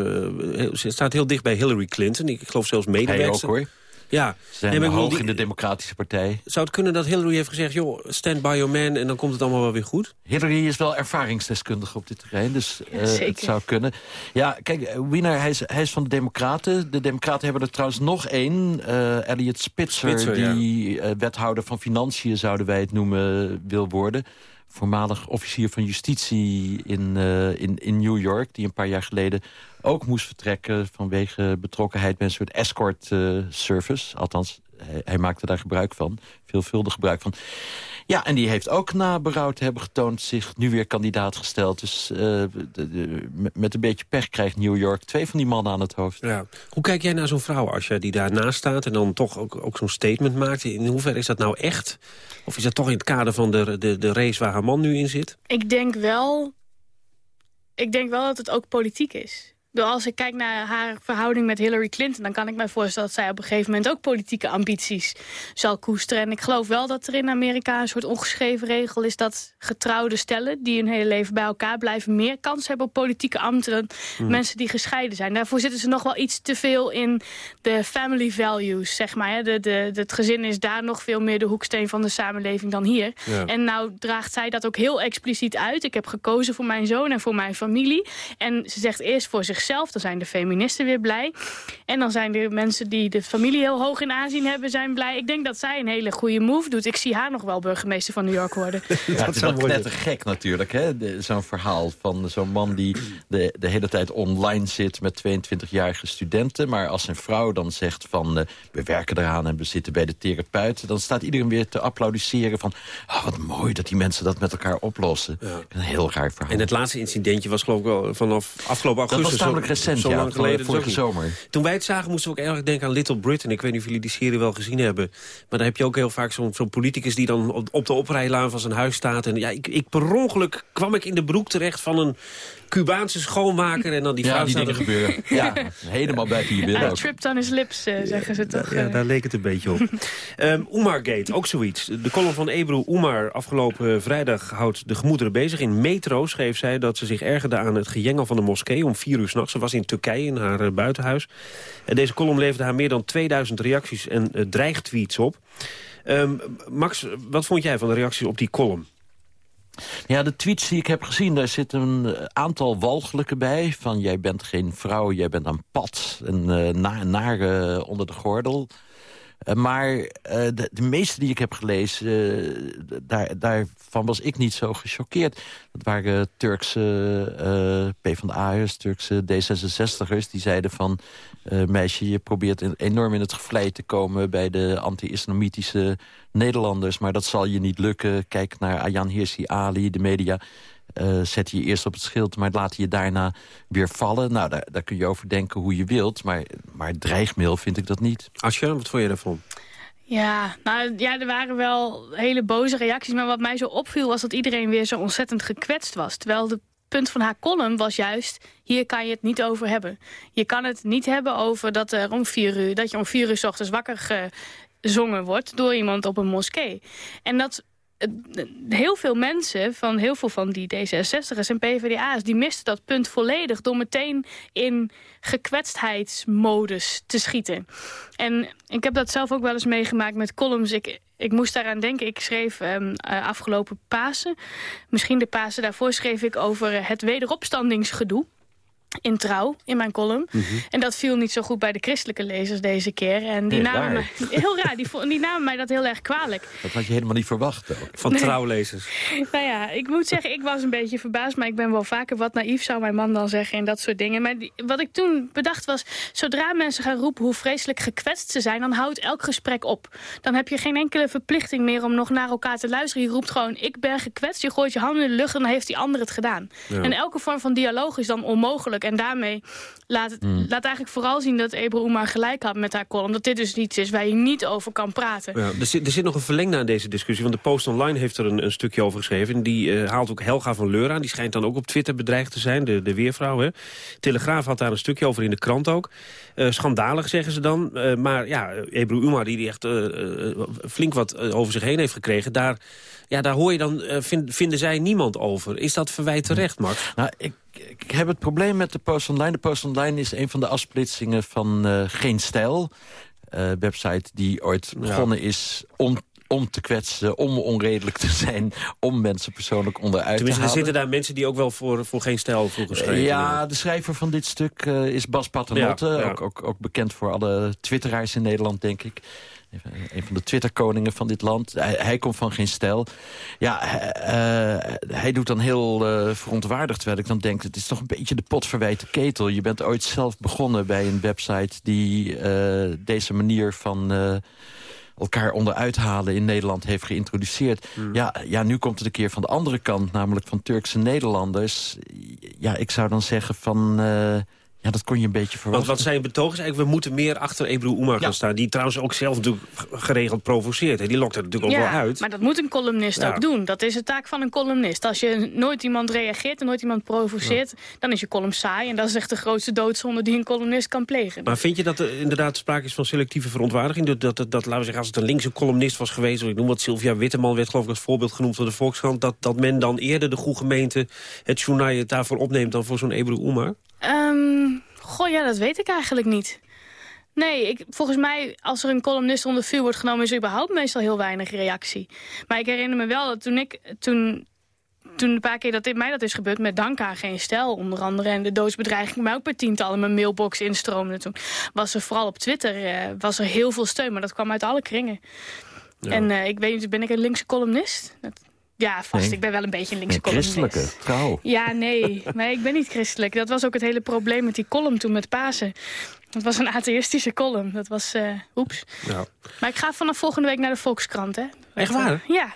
ze staat heel dicht bij Hillary Clinton. Ik geloof zelfs medewerkster. Hij ook, hoor. Ja. Ze zijn nee, hoog die, in de Democratische Partij. Zou het kunnen dat Hillary heeft gezegd... joh, stand by your man en dan komt het allemaal wel weer goed? Hillary is wel ervaringsdeskundige op dit terrein, dus ja, uh, het zou kunnen. Ja, kijk, Wiener, hij is, hij is van de Democraten. De Democraten hebben er trouwens nog één. Uh, Elliot Spitzer, Spitzer die ja. uh, wethouder van Financiën, zouden wij het noemen, wil worden voormalig officier van justitie in, uh, in, in New York... die een paar jaar geleden ook moest vertrekken... vanwege betrokkenheid met een soort escort uh, service. Althans, hij, maakte daar gebruik van. Veelvuldig gebruik van. Ja, en die heeft ook na berouw te hebben getoond... zich nu weer kandidaat gesteld. Dus uh, de, de, met een beetje pech krijgt New York twee van die mannen aan het hoofd. Ja. Hoe kijk jij naar zo'n vrouw als je die daarnaast staat... en dan toch ook, ook zo'n statement maakt? In hoeverre is dat nou echt? Of is dat toch in het kader van de, de, de race waar haar man nu in zit? Ik denk wel... Ik denk wel dat het ook politiek is. Als ik kijk naar haar verhouding met Hillary Clinton... dan kan ik mij voorstellen dat zij op een gegeven moment ook politieke ambities zal koesteren. En ik geloof wel dat er in Amerika een soort ongeschreven regel is... dat getrouwde stellen die hun hele leven bij elkaar blijven... meer kans hebben op politieke ambten dan hmm. mensen die gescheiden zijn. Daarvoor zitten ze nog wel iets te veel in de family values, zeg maar. De, de, de, het gezin is daar nog veel meer de hoeksteen van de samenleving dan hier. Ja. En nou draagt zij dat ook heel expliciet uit. Ik heb gekozen voor mijn zoon en voor mijn familie. En ze zegt eerst voor zich zichzelf. Dan zijn de feministen weer blij. En dan zijn de mensen die de familie heel hoog in aanzien hebben, zijn blij. Ik denk dat zij een hele goede move doet. Ik zie haar nog wel burgemeester van New York worden. Ja, dat is wel net te gek natuurlijk, hè? Zo'n verhaal van zo'n man die de, de hele tijd online zit met 22-jarige studenten. Maar als zijn vrouw dan zegt van uh, we werken eraan en we zitten bij de therapeut. Dan staat iedereen weer te applaudisseren van oh, wat mooi dat die mensen dat met elkaar oplossen. Ja. Een heel raar verhaal. En het laatste incidentje was geloof ik wel vanaf afgelopen augustus namelijk recent, zo lang geleden. Vorige zomer. Toen wij het zagen moesten we ook eigenlijk denken aan Little Britain. Ik weet niet of jullie die serie wel gezien hebben. Maar dan heb je ook heel vaak zo'n zo politicus die dan op de oprijlaan van zijn huis staat. En ja, ik, ik per ongeluk kwam ik in de broek terecht van een Cubaanse schoonmaker en dan die ja, die dingen gebeuren. Ja, helemaal buiten je billen. Hij tripped on his lips, uh, zeggen ze toch. Ja, daar leek het een beetje op. um, Gate, ook zoiets. De column van Ebru Oemar afgelopen vrijdag houdt de gemoederen bezig. In Metro schreef zij dat ze zich ergerde aan het gejengel van de moskee om vier uur s'nachts. Ze was in Turkije in haar uh, buitenhuis. En deze column leverde haar meer dan 2000 reacties en uh, dreigtweets op. Um, Max, wat vond jij van de reacties op die column? Ja, de tweets die ik heb gezien, daar zit een aantal walgelijke bij. Van jij bent geen vrouw, jij bent een pad. En uh, naar uh, onder de gordel. Eh, maar eh, de, de, meeste die ik heb gelezen, uh, daar, daarvan was ik niet zo gechoqueerd. Dat waren Turkse PvdA'ers, Turkse D66'ers... die zeiden van, meisje, je probeert enorm in het gevlei te komen... bij de anti-islamitische Nederlanders, maar dat zal je niet lukken. Kijk naar Ayaan Hirsi Ali, de media... Uh, zet je eerst op het schild, maar laat je daarna weer vallen. Nou, daar, daar kun je over denken hoe je wilt. Maar, maar dreigmail vind ik dat niet. Asja, wat vond je daarvan? Ja, nou ja, er waren wel hele boze reacties. Maar wat mij zo opviel was dat iedereen weer zo ontzettend gekwetst was. Terwijl de punt van haar column was juist... hier kan je het niet over hebben. Je kan het niet hebben over dat, er om vier uur, dat je om vier uur s ochtends wakker gezongen wordt... door iemand op een moskee. En dat heel veel mensen, van heel veel van die D66'ers en PvdA's... die misten dat punt volledig door meteen in gekwetstheidsmodus te schieten. En ik heb dat zelf ook wel eens meegemaakt met columns. Ik, ik moest daaraan denken. Ik schreef um, afgelopen Pasen. Misschien de Pasen daarvoor schreef ik over het wederopstandingsgedoe in Trouw, in mijn column. Mhm. En dat viel niet zo goed bij de christelijke lezers deze keer. En die namen mij, heel raar, die, die, namen mij dat heel erg kwalijk. Dat had je helemaal niet verwacht ook. Van trouwlezers. nou ja, ik moet zeggen, ik was een beetje verbaasd... maar ik ben wel vaker wat naïef, zou mijn man dan zeggen... en dat soort dingen. Maar wat ik toen bedacht was... zodra mensen gaan roepen hoe vreselijk gekwetst ze zijn... dan houdt elk gesprek op. Dan heb je geen enkele verplichting meer om nog naar elkaar te luisteren. Je roept gewoon, ik ben gekwetst. Je gooit je handen in de lucht en dan heeft die ander het gedaan. En elke vorm van dialoog is dan onmogelijk. En daarmee laat, het, hmm. laat eigenlijk vooral zien dat Ebro Oemar gelijk had met haar column. Dat dit dus iets is waar je niet over kan praten. Ja, er, zit, er zit nog een verlengde aan deze discussie. Want de Post Online heeft er een, een stukje over geschreven. En die uh, haalt ook Helga van Leur aan. Die schijnt dan ook op Twitter bedreigd te zijn. De, de weervrouw. Hè. Telegraaf had daar een stukje over in de krant ook. Uh, schandalig zeggen ze dan. Uh, maar ja, Ebro Umar die, die echt flink wat over zich heen heeft gekregen. Daar, ja, daar hoor je dan, vind, vinden zij niemand over. Is dat verwijt terecht, Max? Nou, ik ik heb het probleem met de Post Online. De Post Online is een van de afsplitsingen van uh, Geen Stijl. Uh, website die ooit begonnen is om om te kwetsen, om onredelijk te zijn... om mensen persoonlijk onderuit te halen. er zitten daar mensen die ook wel voor, voor geen stijl vroeger schreven. Ja, de schrijver van dit stuk uh, is Bas Paternotte. Ook, ook, ook, bekend voor alle twitteraars in Nederland, denk ik. Een van de Twitterkoningen van dit land. Hij, hij, komt van geen stijl. Ja, uh, hij doet dan heel uh, verontwaardigd. Terwijl ik dan denk, het is toch een beetje de potverwijte ketel. Je bent ooit zelf begonnen bij een website... die deze manier van elkaar onderuit halen in Nederland heeft geïntroduceerd. Hmm. Ja, ja, nu komt het een keer van de andere kant, namelijk van Turkse Nederlanders. Ja, ik zou dan zeggen van... Ja, dat kon je een beetje verwachten. Want wat zijn betoog is eigenlijk, we moeten meer achter Ebru Oemar gaan staan. Die trouwens ook zelf natuurlijk geregeld provoceert. Hè. Die lokt er natuurlijk ook wel uit. maar dat moet een columnist ook doen. Dat is de taak van een columnist. Als je nooit iemand reageert en nooit iemand provoceert... dan is je column saai. En dat is echt de grootste doodzonde die een columnist kan plegen. Maar vind je dat er inderdaad sprake is van selectieve verontwaardiging? Dat, dat, dat, laten we zeggen, als het een linkse columnist was geweest... ik noem wat Sylvia Witteman werd geloof ik als voorbeeld genoemd door de Volkskrant... dat, dat men dan eerder de goede gemeente het journaal het daarvoor opneemt... dan voor zo'n Ebru Oemar? Um, Goh, ja, dat weet ik eigenlijk niet. Nee, ik, volgens mij, als er een columnist onder vuur wordt genomen... is er überhaupt meestal heel weinig reactie. Maar ik herinner me wel dat toen ik... Toen, toen een paar keer dat dit, mij dat is gebeurd met Danka geen stijl onder andere... en de doodsbedreiging mij ook per tientallen mijn mailbox instroomde toen... was er vooral op Twitter eh, was er heel veel steun, maar dat kwam uit alle kringen. En uh, ik weet niet, ben ik een linkse columnist? Dat, ja, vast. Ik ben wel een beetje een linkse columnist. Christelijke, trouw. Ja, nee. Maar ik ben niet christelijk. Dat was ook het hele probleem met die column toen met Pasen. Dat was een atheïstische column. Dat was, uh, oeps. Ja. Maar ik ga vanaf volgende week naar de Volkskrant, hè. Echt waar? Ja.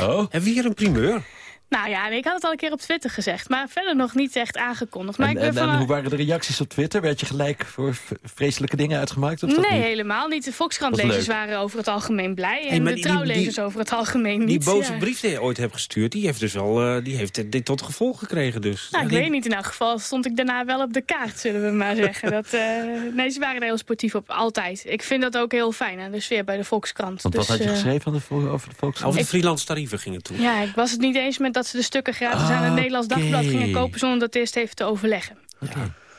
Oh. Hebben we hier een primeur? Nou ja, ik had het al een keer op Twitter gezegd. Maar verder nog niet echt aangekondigd. Maar en, ik en, hoe waren de reacties op Twitter? Werd je gelijk voor vreselijke dingen uitgemaakt? Of nee, helemaal niet. De Volkskrant-lezers waren over het algemeen blij. En de trouwlezers over het algemeen niet. Die boze brief die je ooit hebt gestuurd... die heeft dus wel uh, die heeft dit tot gevolg gekregen. Dus. Nou, ik weet niet. In elk geval stond ik daarna wel op de kaart, zullen we maar zeggen. dat, uh, nee, ze waren er heel sportief op. Altijd. Ik vind dat ook heel fijn aan de sfeer bij de Volkskrant. Want dus, wat had je uh, geschreven over de Volkskrant? Over de freelance tarieven ging het toen. Ja, ik was het niet eens met dat ze de stukken gratis aan het Nederlands Dagblad gingen kopen... zonder dat eerst even te overleggen.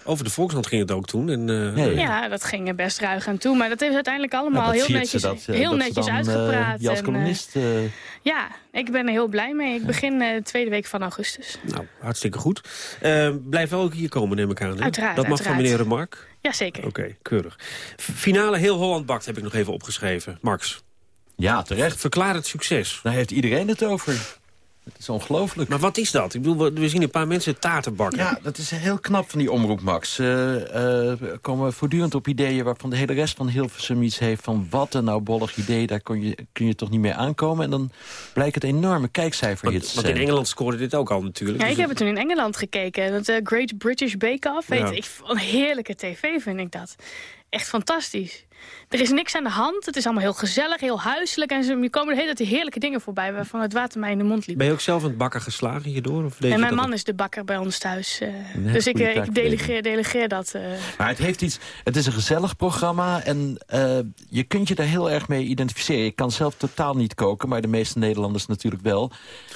Over de Volkshand ging het ook toen. En, uh, Ja, dat ging best ruig aan toe. Maar dat heeft uiteindelijk allemaal heel netjes, dat, heel dat netjes dan, uitgepraat. Uh, als columnist... ja, ik ben er heel blij mee. Ik begin de tweede week van augustus. Nou, hartstikke goed. blijf wel ook hier komen, neem ik aan. Hè? Uiteraard, Dat mag uiteraard. van meneer Remark? Jazeker. Oké, keurig. Finale Heel Holland Bakt heb ik nog even opgeschreven. Max. Ja, terecht. Verklaar het succes. Daar heeft iedereen het over. Het is ongelooflijk. Maar wat is dat? Ik bedoel, we zien een paar mensen taarten bakken. Ja, dat is heel knap van die omroep, Max. Ze uh, komen voortdurend op ideeën waarvan de hele rest van Hilversum iets heeft... van wat een nou bollig idee, daar kun je, kun je toch niet mee aankomen. En dan blijkt het enorme kijkcijferhits Want, want in Engeland scoorde dit ook al natuurlijk. Ja, ik heb het toen in Engeland gekeken. Dat uh, Great British Bake Off. Weet Ja. ik, een heerlijke tv vind ik dat. Echt fantastisch. Er is niks aan de hand. Het is allemaal heel gezellig, heel huiselijk. En ze, je komen de hele tijd heerlijke dingen voorbij... waarvan het water mij in de mond liep. Ben je ook zelf aan het bakken geslagen hierdoor? Of deed En je mijn man is de bakker bij ons thuis. uh, Net dus ik, uh, ik delegeer, delegeer dat. Uh. Maar het, heeft iets, het is een gezellig programma en uh, je kunt je daar heel erg mee identificeren. Ik kan zelf totaal niet koken, maar de meeste Nederlanders natuurlijk wel.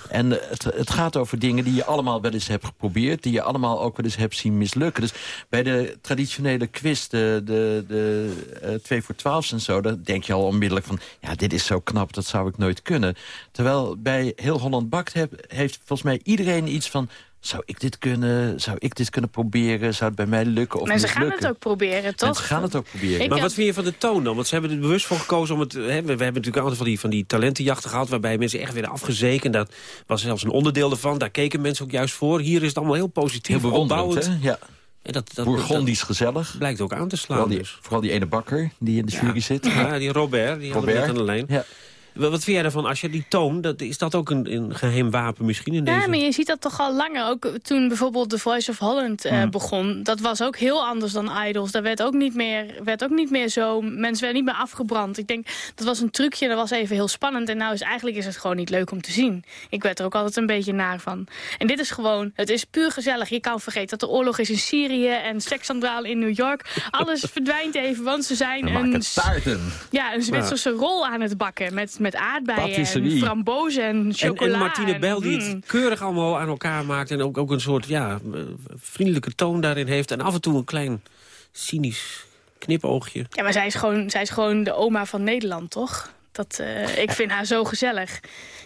En het, het gaat over dingen die je allemaal wel eens hebt geprobeerd... die je allemaal ook wel eens hebt zien mislukken. Dus bij de traditionele quiz, de, de, de uh, 2 voor 12 en zo... dan denk je al onmiddellijk van, ja, dit is zo knap, dat zou ik nooit kunnen. Terwijl bij Heel Holland Bakt heb, heeft volgens mij iedereen iets van... Zou ik dit kunnen? Zou ik dit kunnen proberen? Zou het bij mij lukken of Mensen gaan mislukken? het ook proberen, toch? Gaan het ook proberen. Ik Maar wat vind je van de toon dan? Want ze hebben er bewust voor gekozen om het... Hè, we, we hebben natuurlijk altijd van die, van die talentenjachten gehad... waarbij mensen echt werden afgezeken. Dat was zelfs een onderdeel ervan. Daar keken mensen ook juist voor. Hier is het allemaal heel positief, Heel opbouwend. hè? Ja. Dat, dat, Bourgondisch gezellig. blijkt ook aan te slaan. Vooral die, dus. vooral die ene bakker die in de jury zit. Ja, die Robert, die Robert. aan de lijn. Ja. Wat wat vind jij daarvan? Als je die toon, dat, is dat ook een, een geheim wapen misschien in Ja, deze... maar je ziet dat toch al langer. Ook toen bijvoorbeeld The Voice of Holland eh, Hmm. begon. Dat was ook heel anders dan Idols. Daar werd ook, niet meer, werd ook niet meer zo... Mensen werden niet meer afgebrand. Ik denk, dat was een trucje. Dat was even heel spannend. En nou is eigenlijk is het gewoon niet leuk om te zien. Ik werd er ook altijd een beetje naar van. En dit is gewoon... Het is puur gezellig. Je kan vergeten dat er oorlog is in Syrië... en seksschandalen in New York. Alles verdwijnt even, want ze zijn We een... maken taarten. Ja, een Zwitserse rol aan het bakken. Met, met aardbeien en frambozen en En, chocola. en Martine Bijl die het keurig allemaal aan elkaar maakt... en ook, ook een soort ja, eh, vriendelijke toon daarin heeft... en af en toe een klein cynisch knipoogje. Ja, maar zij is gewoon, zij is gewoon de oma van Nederland, toch? Dat, eh, ik vind haar zo gezellig.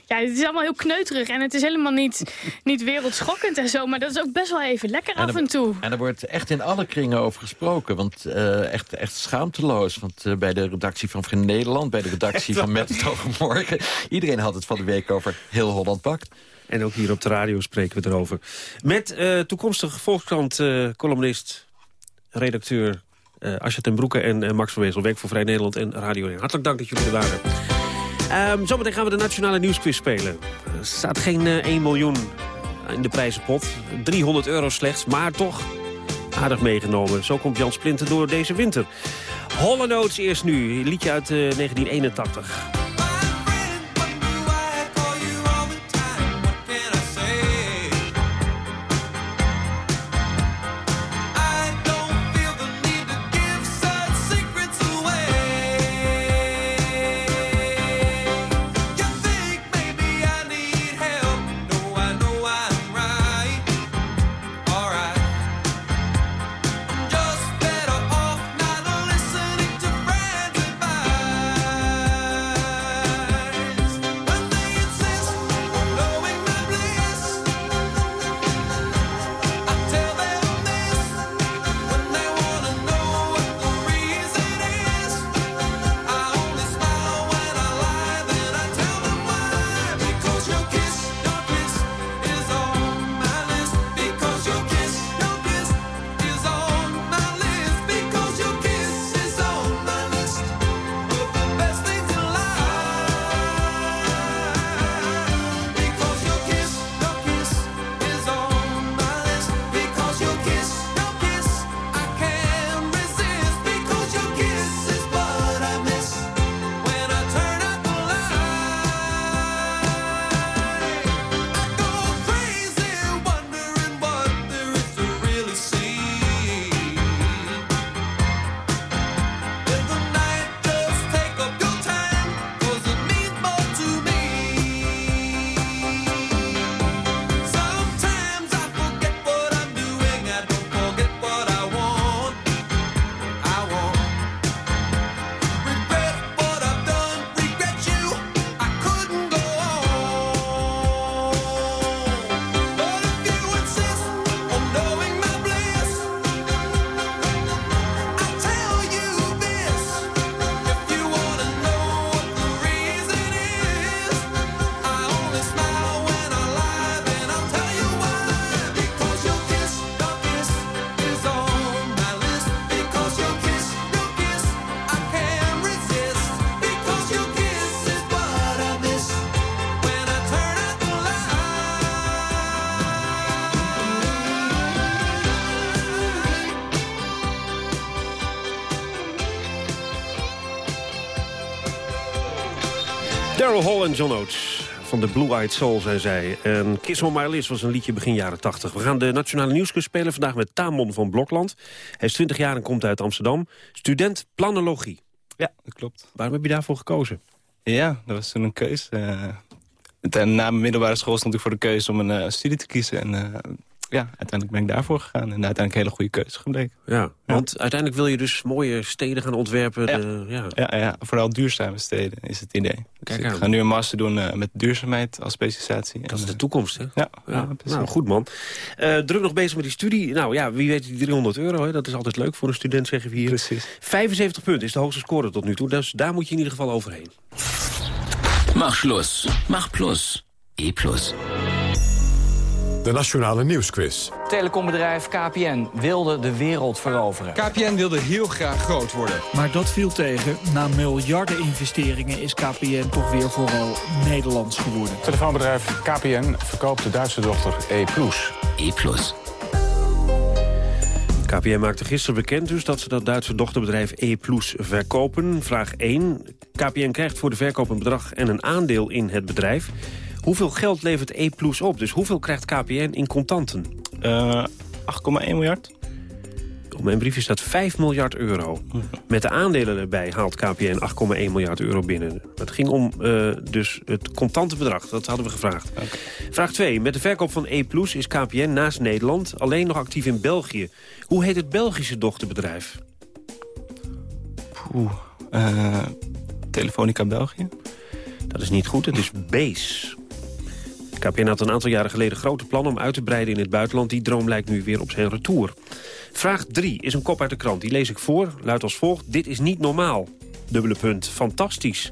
Ja, het is allemaal heel kneuterig en het is helemaal niet, niet wereldschokkend en zo. Maar dat is ook best wel even lekker af en toe. En er wordt echt in alle kringen over gesproken. Want eh, echt, echt schaamteloos. Want eh, bij de redactie van Vriend Nederland... bij de redactie van Met het Morgen... iedereen had het van de week over heel Holland Bakt. En ook hier op de radio spreken we erover. Met eh toekomstig Volkskrant-columnist, redacteur... eh Asja ten Broeke en eh, Max van Wezel. Werk voor Vrij Nederland en Radio 1. Hartelijk dank dat jullie er waren. Ehm, zometeen gaan we de Nationale Nieuwsquiz spelen. Er staat geen eh, 1 miljoen in de prijzenpot. 300 euro slechts, maar toch aardig meegenomen. Zo komt Jan Splinter door deze winter. Holle Notes eerst nu, liedje uit eh, 1981. Daryl Hall en John Oates van de Blue Eyed Soul zijn zij. En Kiss on My List was een liedje begin jaren 80. We gaan de Nationale Nieuwsquiz spelen vandaag met Tamon van Blokland. Hij is 20 jaar en komt uit Amsterdam. Student planologie. Ja, dat klopt. Waarom heb je daarvoor gekozen? Ja, dat was toen een keuze. Uh, na mijn middelbare school stond ik voor de keuze om een uh, studie te kiezen. En uh, ja, uiteindelijk ben ik daarvoor gegaan. En uiteindelijk een hele goede keuze gebleken. Ja, want uiteindelijk wil je dus mooie steden gaan ontwerpen. Ja, de, ja. ja. Ja, vooral duurzame steden is het idee. Dus ik ga nu een master doen uh, met duurzaamheid als specialisatie. Dat is de toekomst, hè? Ja, ja, nou, goed man. Uh, druk nog bezig met die studie. Nou ja, wie weet die 300 euro, hè? dat is altijd leuk voor een student, zeggen we hier. Precies. 75 punten is de hoogste score tot nu toe, dus daar moet je in ieder geval overheen. Mach Schluss, mach plus, E plus. De Nationale Nieuwsquiz. Telecombedrijf KPN wilde de wereld veroveren. KPN wilde heel graag groot worden. Maar dat viel tegen. Na miljarden investeringen is KPN toch weer vooral Nederlands geworden. Telefoonbedrijf KPN verkoopt de Duitse dochter E+. E+. KPN maakte gisteren bekend dus dat ze dat Duitse dochterbedrijf E Plus verkopen. Vraag 1. KPN krijgt voor de verkoop een bedrag en een aandeel in het bedrijf. Hoeveel geld levert E Plus op? Dus hoeveel krijgt KPN in contanten? Uh, 8,1 miljard. Op mijn briefje staat 5 miljard euro. Met de aandelen erbij haalt KPN 8,1 miljard euro binnen. Het ging om uh, dus het contante bedrag. Dat hadden we gevraagd. Okay. Vraag 2. Met de verkoop van E Plus is KPN naast Nederland alleen nog actief in België. Hoe heet het Belgische dochterbedrijf? Poeh, uh, Telefonica België? Dat is niet goed, het is Base. KPN had een aantal jaren geleden grote plannen om uit te breiden in het buitenland. Die droom lijkt nu weer op zijn retour. Vraag 3 is een kop uit de krant. Die lees ik voor, luidt als volgt. Dit is niet normaal. Dubbele punt. Fantastisch.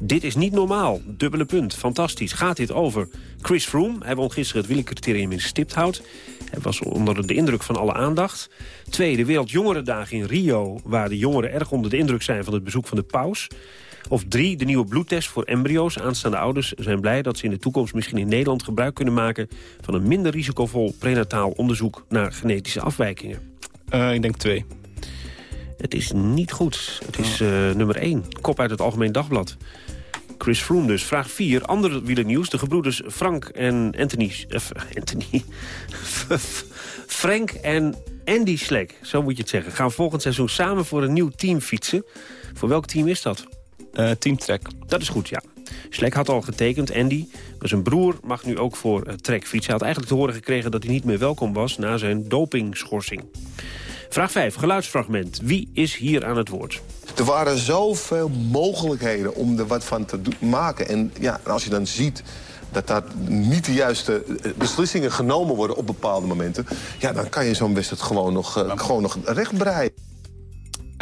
Dit is niet normaal. Dubbele punt. Fantastisch. Gaat dit over Chris Froome? Hij won gisteren het wielercriterium in Stipthout. Hij was onder de indruk van alle aandacht. Twee, de in Rio... waar de jongeren erg onder de indruk zijn van het bezoek van de paus. Of drie, de nieuwe bloedtest voor embryo's. Aanstaande ouders zijn blij dat ze in de toekomst misschien in Nederland gebruik kunnen maken... van een minder risicovol prenataal onderzoek naar genetische afwijkingen. Uh, ik denk twee. Het is niet goed. Het is uh, nummer één. Kop uit het Algemeen Dagblad. Chris Froome dus. Vraag 4. Andere wielernieuws. De gebroeders Frank en Anthony... Uh, Anthony... Frank en Andy Slek, zo moet je het zeggen... gaan volgend seizoen samen voor een nieuw team fietsen. Voor welk team is dat? Uh, team Trek. Dat is goed, ja. Slek had al getekend, Andy. Maar zijn broer mag nu ook voor uh, Trek fietsen. Hij had eigenlijk te horen gekregen dat hij niet meer welkom was... na zijn dopingschorsing. Vraag 5, geluidsfragment. Wie is hier aan het woord? Er waren zoveel mogelijkheden om er wat van te maken. En ja, als je dan ziet dat daar niet de juiste beslissingen genomen worden op bepaalde momenten... ja, dan kan je zo'n wedstrijd gewoon nog, uh, gewoon nog rechtbreien.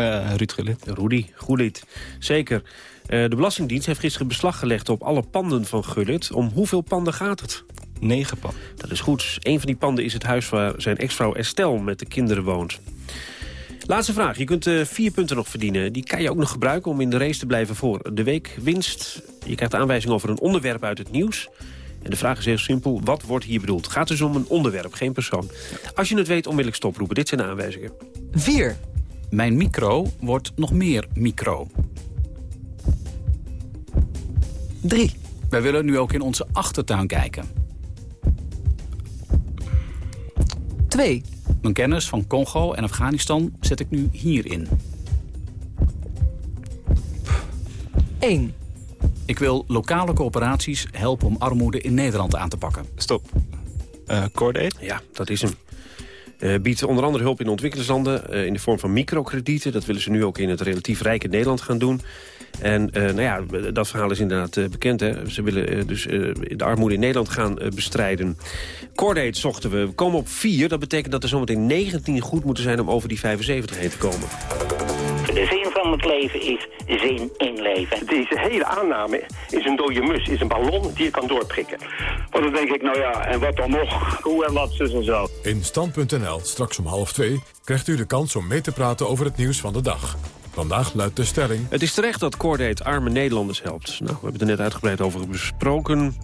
Uh, Ruud Gullit. Rudy, Gullit, zeker. Uh, de Belastingdienst heeft gisteren beslag gelegd op alle panden van Gullit. Om hoeveel panden gaat het? Negen panden. Dat is goed. Een van die panden is het huis waar zijn ex-vrouw Estelle met de kinderen woont. Laatste vraag. Je kunt uh, vier punten nog verdienen. Die kan je ook nog gebruiken om in de race te blijven voor de week winst. Je krijgt aanwijzing over een onderwerp uit het nieuws. En de vraag is heel simpel. Wat wordt hier bedoeld? Het gaat dus om een onderwerp, geen persoon. Als je het weet, onmiddellijk stoproepen. Dit zijn de aanwijzingen. 4. Mijn micro wordt nog meer micro. 3. Wij willen nu ook in onze achtertuin kijken. 2. Mijn kennis van Congo en Afghanistan zet ik nu hierin. 1. Ik wil lokale coöperaties helpen om armoede in Nederland aan te pakken. Stop. Uh, Cordate? Ja, dat is hem. Uh, biedt onder andere hulp in ontwikkelingslanden uh, in de vorm van microkredieten. Dat willen ze nu ook in het relatief rijke Nederland gaan doen. En uh, nou ja, dat verhaal is inderdaad bekend. Hè? Ze willen dus de armoede in Nederland gaan bestrijden. Cordate zochten we. We komen op 4. Dat betekent dat er zometeen 19 goed moeten zijn om over die 75 heen te komen. Van het leven is zin in leven. Deze hele aanname is een dode mus, is een ballon die je kan doorprikken. Want dan denk ik, nou ja, en wat dan nog? Hoe en wat, zus en zo. In Stand.nl, straks om half twee, krijgt u de kans om mee te praten over het nieuws van de dag. Vandaag luidt de stelling... Het is terecht dat Cordate arme Nederlanders helpt. Nou, we hebben het er net uitgebreid over besproken.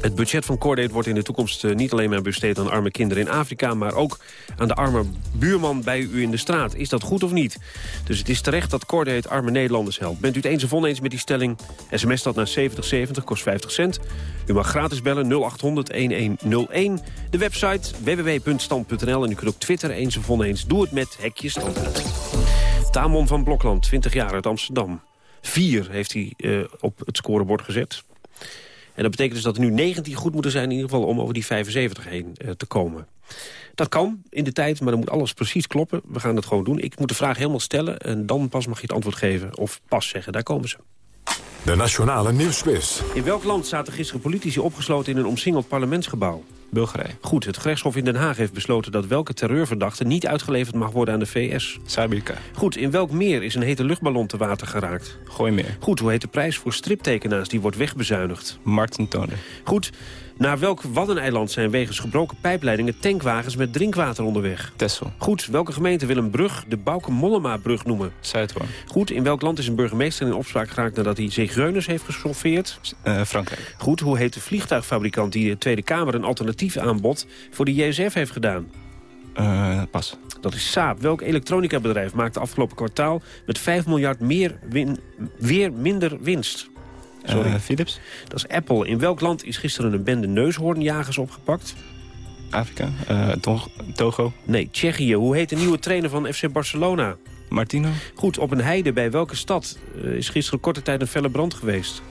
Het budget van Cordate wordt in de toekomst eh, niet alleen maar besteed aan arme kinderen in Afrika... maar ook aan de arme buurman bij u in de straat. Is dat goed of niet? Dus het is terecht dat Cordate arme Nederlanders helpt. Bent u het eens of oneens met die stelling? SMS dat naar 7070, kost 50 cent. U mag gratis bellen 0800-1101. De website www.stand.nl en u kunt ook twitteren eens of oneens. Doe het met hekje standpunt. Tamon van Blokland, 20 jaar uit Amsterdam. Vier heeft hij uh, op het scorebord gezet. En dat betekent dus dat er nu 19 goed moeten zijn... in ieder geval om over die 75 heen uh, te komen. Dat kan in de tijd, maar dan moet alles precies kloppen. We gaan het gewoon doen. Ik moet de vraag helemaal stellen en dan pas mag je het antwoord geven. Of pas zeggen, daar komen ze. De Nationale Nieuwsquiz. In welk land zaten gisteren politici opgesloten in een omsingeld parlementsgebouw? Bulgarije. Goed, het gerechtshof in Den Haag heeft besloten dat welke terreurverdachte niet uitgeleverd mag worden aan de VS. Sabika. Goed, in welk meer is een hete luchtballon te water geraakt? Gooi meer. Goed, hoe heet de prijs voor striptekenaars die wordt wegbezuinigd? Martin Toner. Goed, naar welk Waddeneiland zijn wegens gebroken pijpleidingen tankwagens met drinkwater onderweg? Tessel. Goed, welke gemeente wil een brug de Bouke-Mollema-brug noemen? Zuidhoorn. Goed, in welk land is een burgemeester in opspraak geraakt nadat hij zigeuners heeft gesolveerd? Uh, Frankrijk. Goed, hoe heet de vliegtuigfabrikant die de Tweede Kamer een alternatief aanbod voor de JSF heeft gedaan? Uh, pas. Dat is Saab. Welk elektronica-bedrijf maakte afgelopen kwartaal met 5 miljard meer win weer minder winst? Sorry. Uh, Philips. Dat is Apple. In welk land is gisteren een bende neushoornjagers opgepakt? Afrika. Uh, Togo. Nee, Tsjechië. Hoe heet de nieuwe trainer van FC Barcelona? Martino. Goed, op een heide bij welke stad uh, is gisteren korte tijd een felle brand geweest?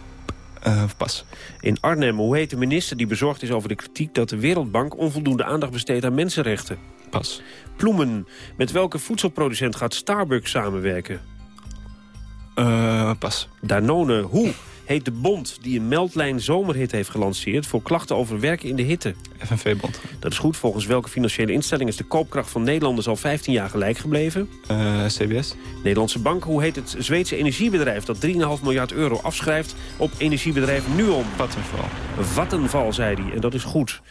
Uh, pas. In Arnhem. Hoe heet de minister die bezorgd is over de kritiek... dat de Wereldbank onvoldoende aandacht besteedt aan mensenrechten? Pas. Ploemen. Met welke voedselproducent gaat Starbucks samenwerken? Uh, pas. Danone. Hoe heet de bond die een meldlijn zomerhit heeft gelanceerd... voor klachten over werken in de hitte? FNV-bond. Dat is goed. Volgens welke financiële instelling is de koopkracht van Nederlanders al 15 jaar gelijk gebleven? Uh, CBS. Nederlandse Bank. Hoe heet het Zweedse energiebedrijf dat 3,5 miljard euro afschrijft op energiebedrijf Nuon? Vattenval. Vattenval, zei hij. En dat is goed.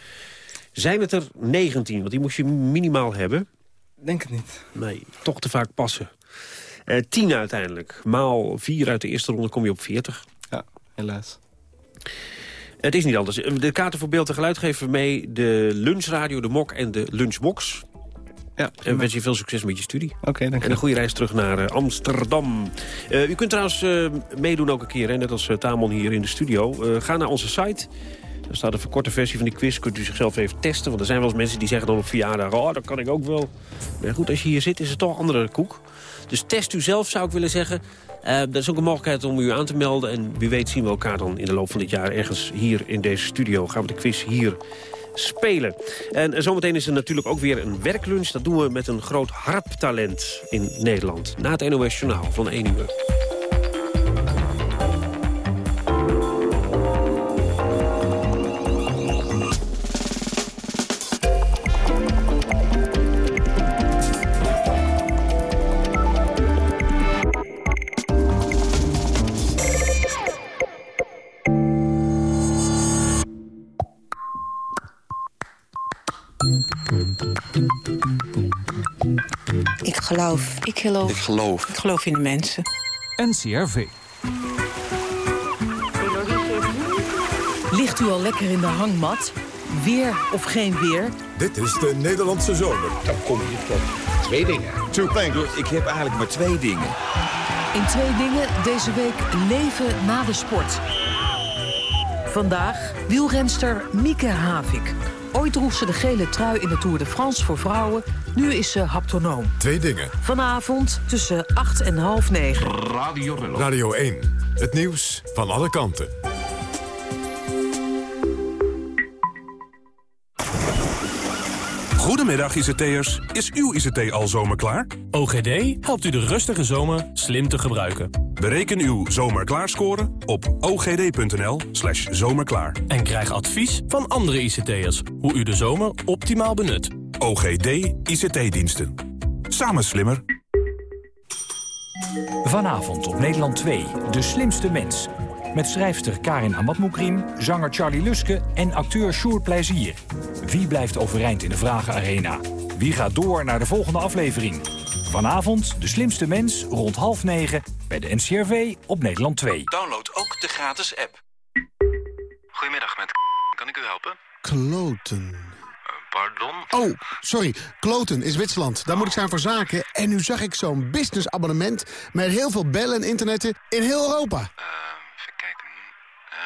Zijn het er 19? Want die moest je minimaal hebben. Denk het niet. Nee, toch te vaak passen. Uh, 10 uiteindelijk. Maal 4 uit de eerste ronde kom je op 40. Helaas. Het is niet anders. De kaarten voor beeld en geluid geven mee de lunchradio, de mok en de lunchbox. Ja, en wens je veel succes met je studie. Oké, okay, dank En een goede reis terug naar uh, Amsterdam. Uh, u kunt trouwens uh, meedoen ook een keer, hè, net als Tamon hier in de studio. ga naar onze site. Daar staat een verkorte versie van die quiz. Kunt u zichzelf even testen. Want er zijn wel eens mensen die zeggen dan op verjaardag... oh, dat kan ik ook wel. Maar goed, als je hier zit is het toch een andere koek. Dus test u zelf, zou ik willen zeggen. Uh, er is ook een mogelijkheid om u aan te melden. En wie weet zien we elkaar dan in de loop van dit jaar... ergens hier in deze studio. Gaan we de quiz hier spelen. En zometeen is er natuurlijk ook weer een werklunch. Dat doen we met een groot harptalent in Nederland. Na het NOS Journaal van 1 uur. Geloof. Ik geloof. Ik geloof. Ik geloof in de mensen. NCRV. Ligt u al lekker in de hangmat? Weer of geen weer? Dit is de Nederlandse zomer. Dan kom je tot twee dingen. Two things. Ik heb eigenlijk maar twee dingen. In twee dingen deze week leven na de sport. Vandaag wielrenster Mieke Havik. Ooit droeg ze de gele trui in de Tour de France voor vrouwen. Nu is ze haptonoom. Twee dingen. Vanavond tussen 8 en half 9. Radio, Radio 1. Het nieuws van alle kanten. Goedemiddag ICT'ers. Is uw ICT al zomerklaar? OGD helpt u de rustige zomer slim te gebruiken. Bereken uw zomerklaarscore op ogd.nl slash zomerklaar. En krijg advies van andere ICT'ers hoe u de zomer optimaal benut. OGD ICT-diensten. Samen slimmer. Vanavond op Nederland 2, De Slimste Mens. Met schrijfster Karin Amatmoukrim, zanger Charlie Luske en acteur Sjoerd Plezier. Wie blijft overeind in de Vragenarena? Wie gaat door naar de volgende aflevering? Vanavond De Slimste Mens rond half negen bij de NCRV op Nederland 2. Download ook de gratis app. Goedemiddag, met kan ik u helpen? Kloten. Pardon? Oh, sorry. Kloten is Zwitserland. Daar moet ik zijn voor zaken. En nu zag ik zo'n businessabonnement met heel veel bellen en internetten in heel Europa. Eh,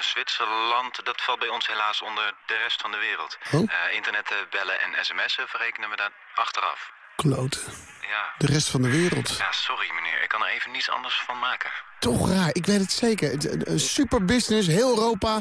Zwitserland, dat valt bij ons helaas onder de rest van de wereld. Oh? Eh, internetten, bellen en sms'en verrekenen we daar achteraf. Kloten. Ja. De rest van de wereld. Ja, sorry meneer. Ik kan er even niets anders van maken. Toch raar, ik weet het zeker. Een super business, heel Europa.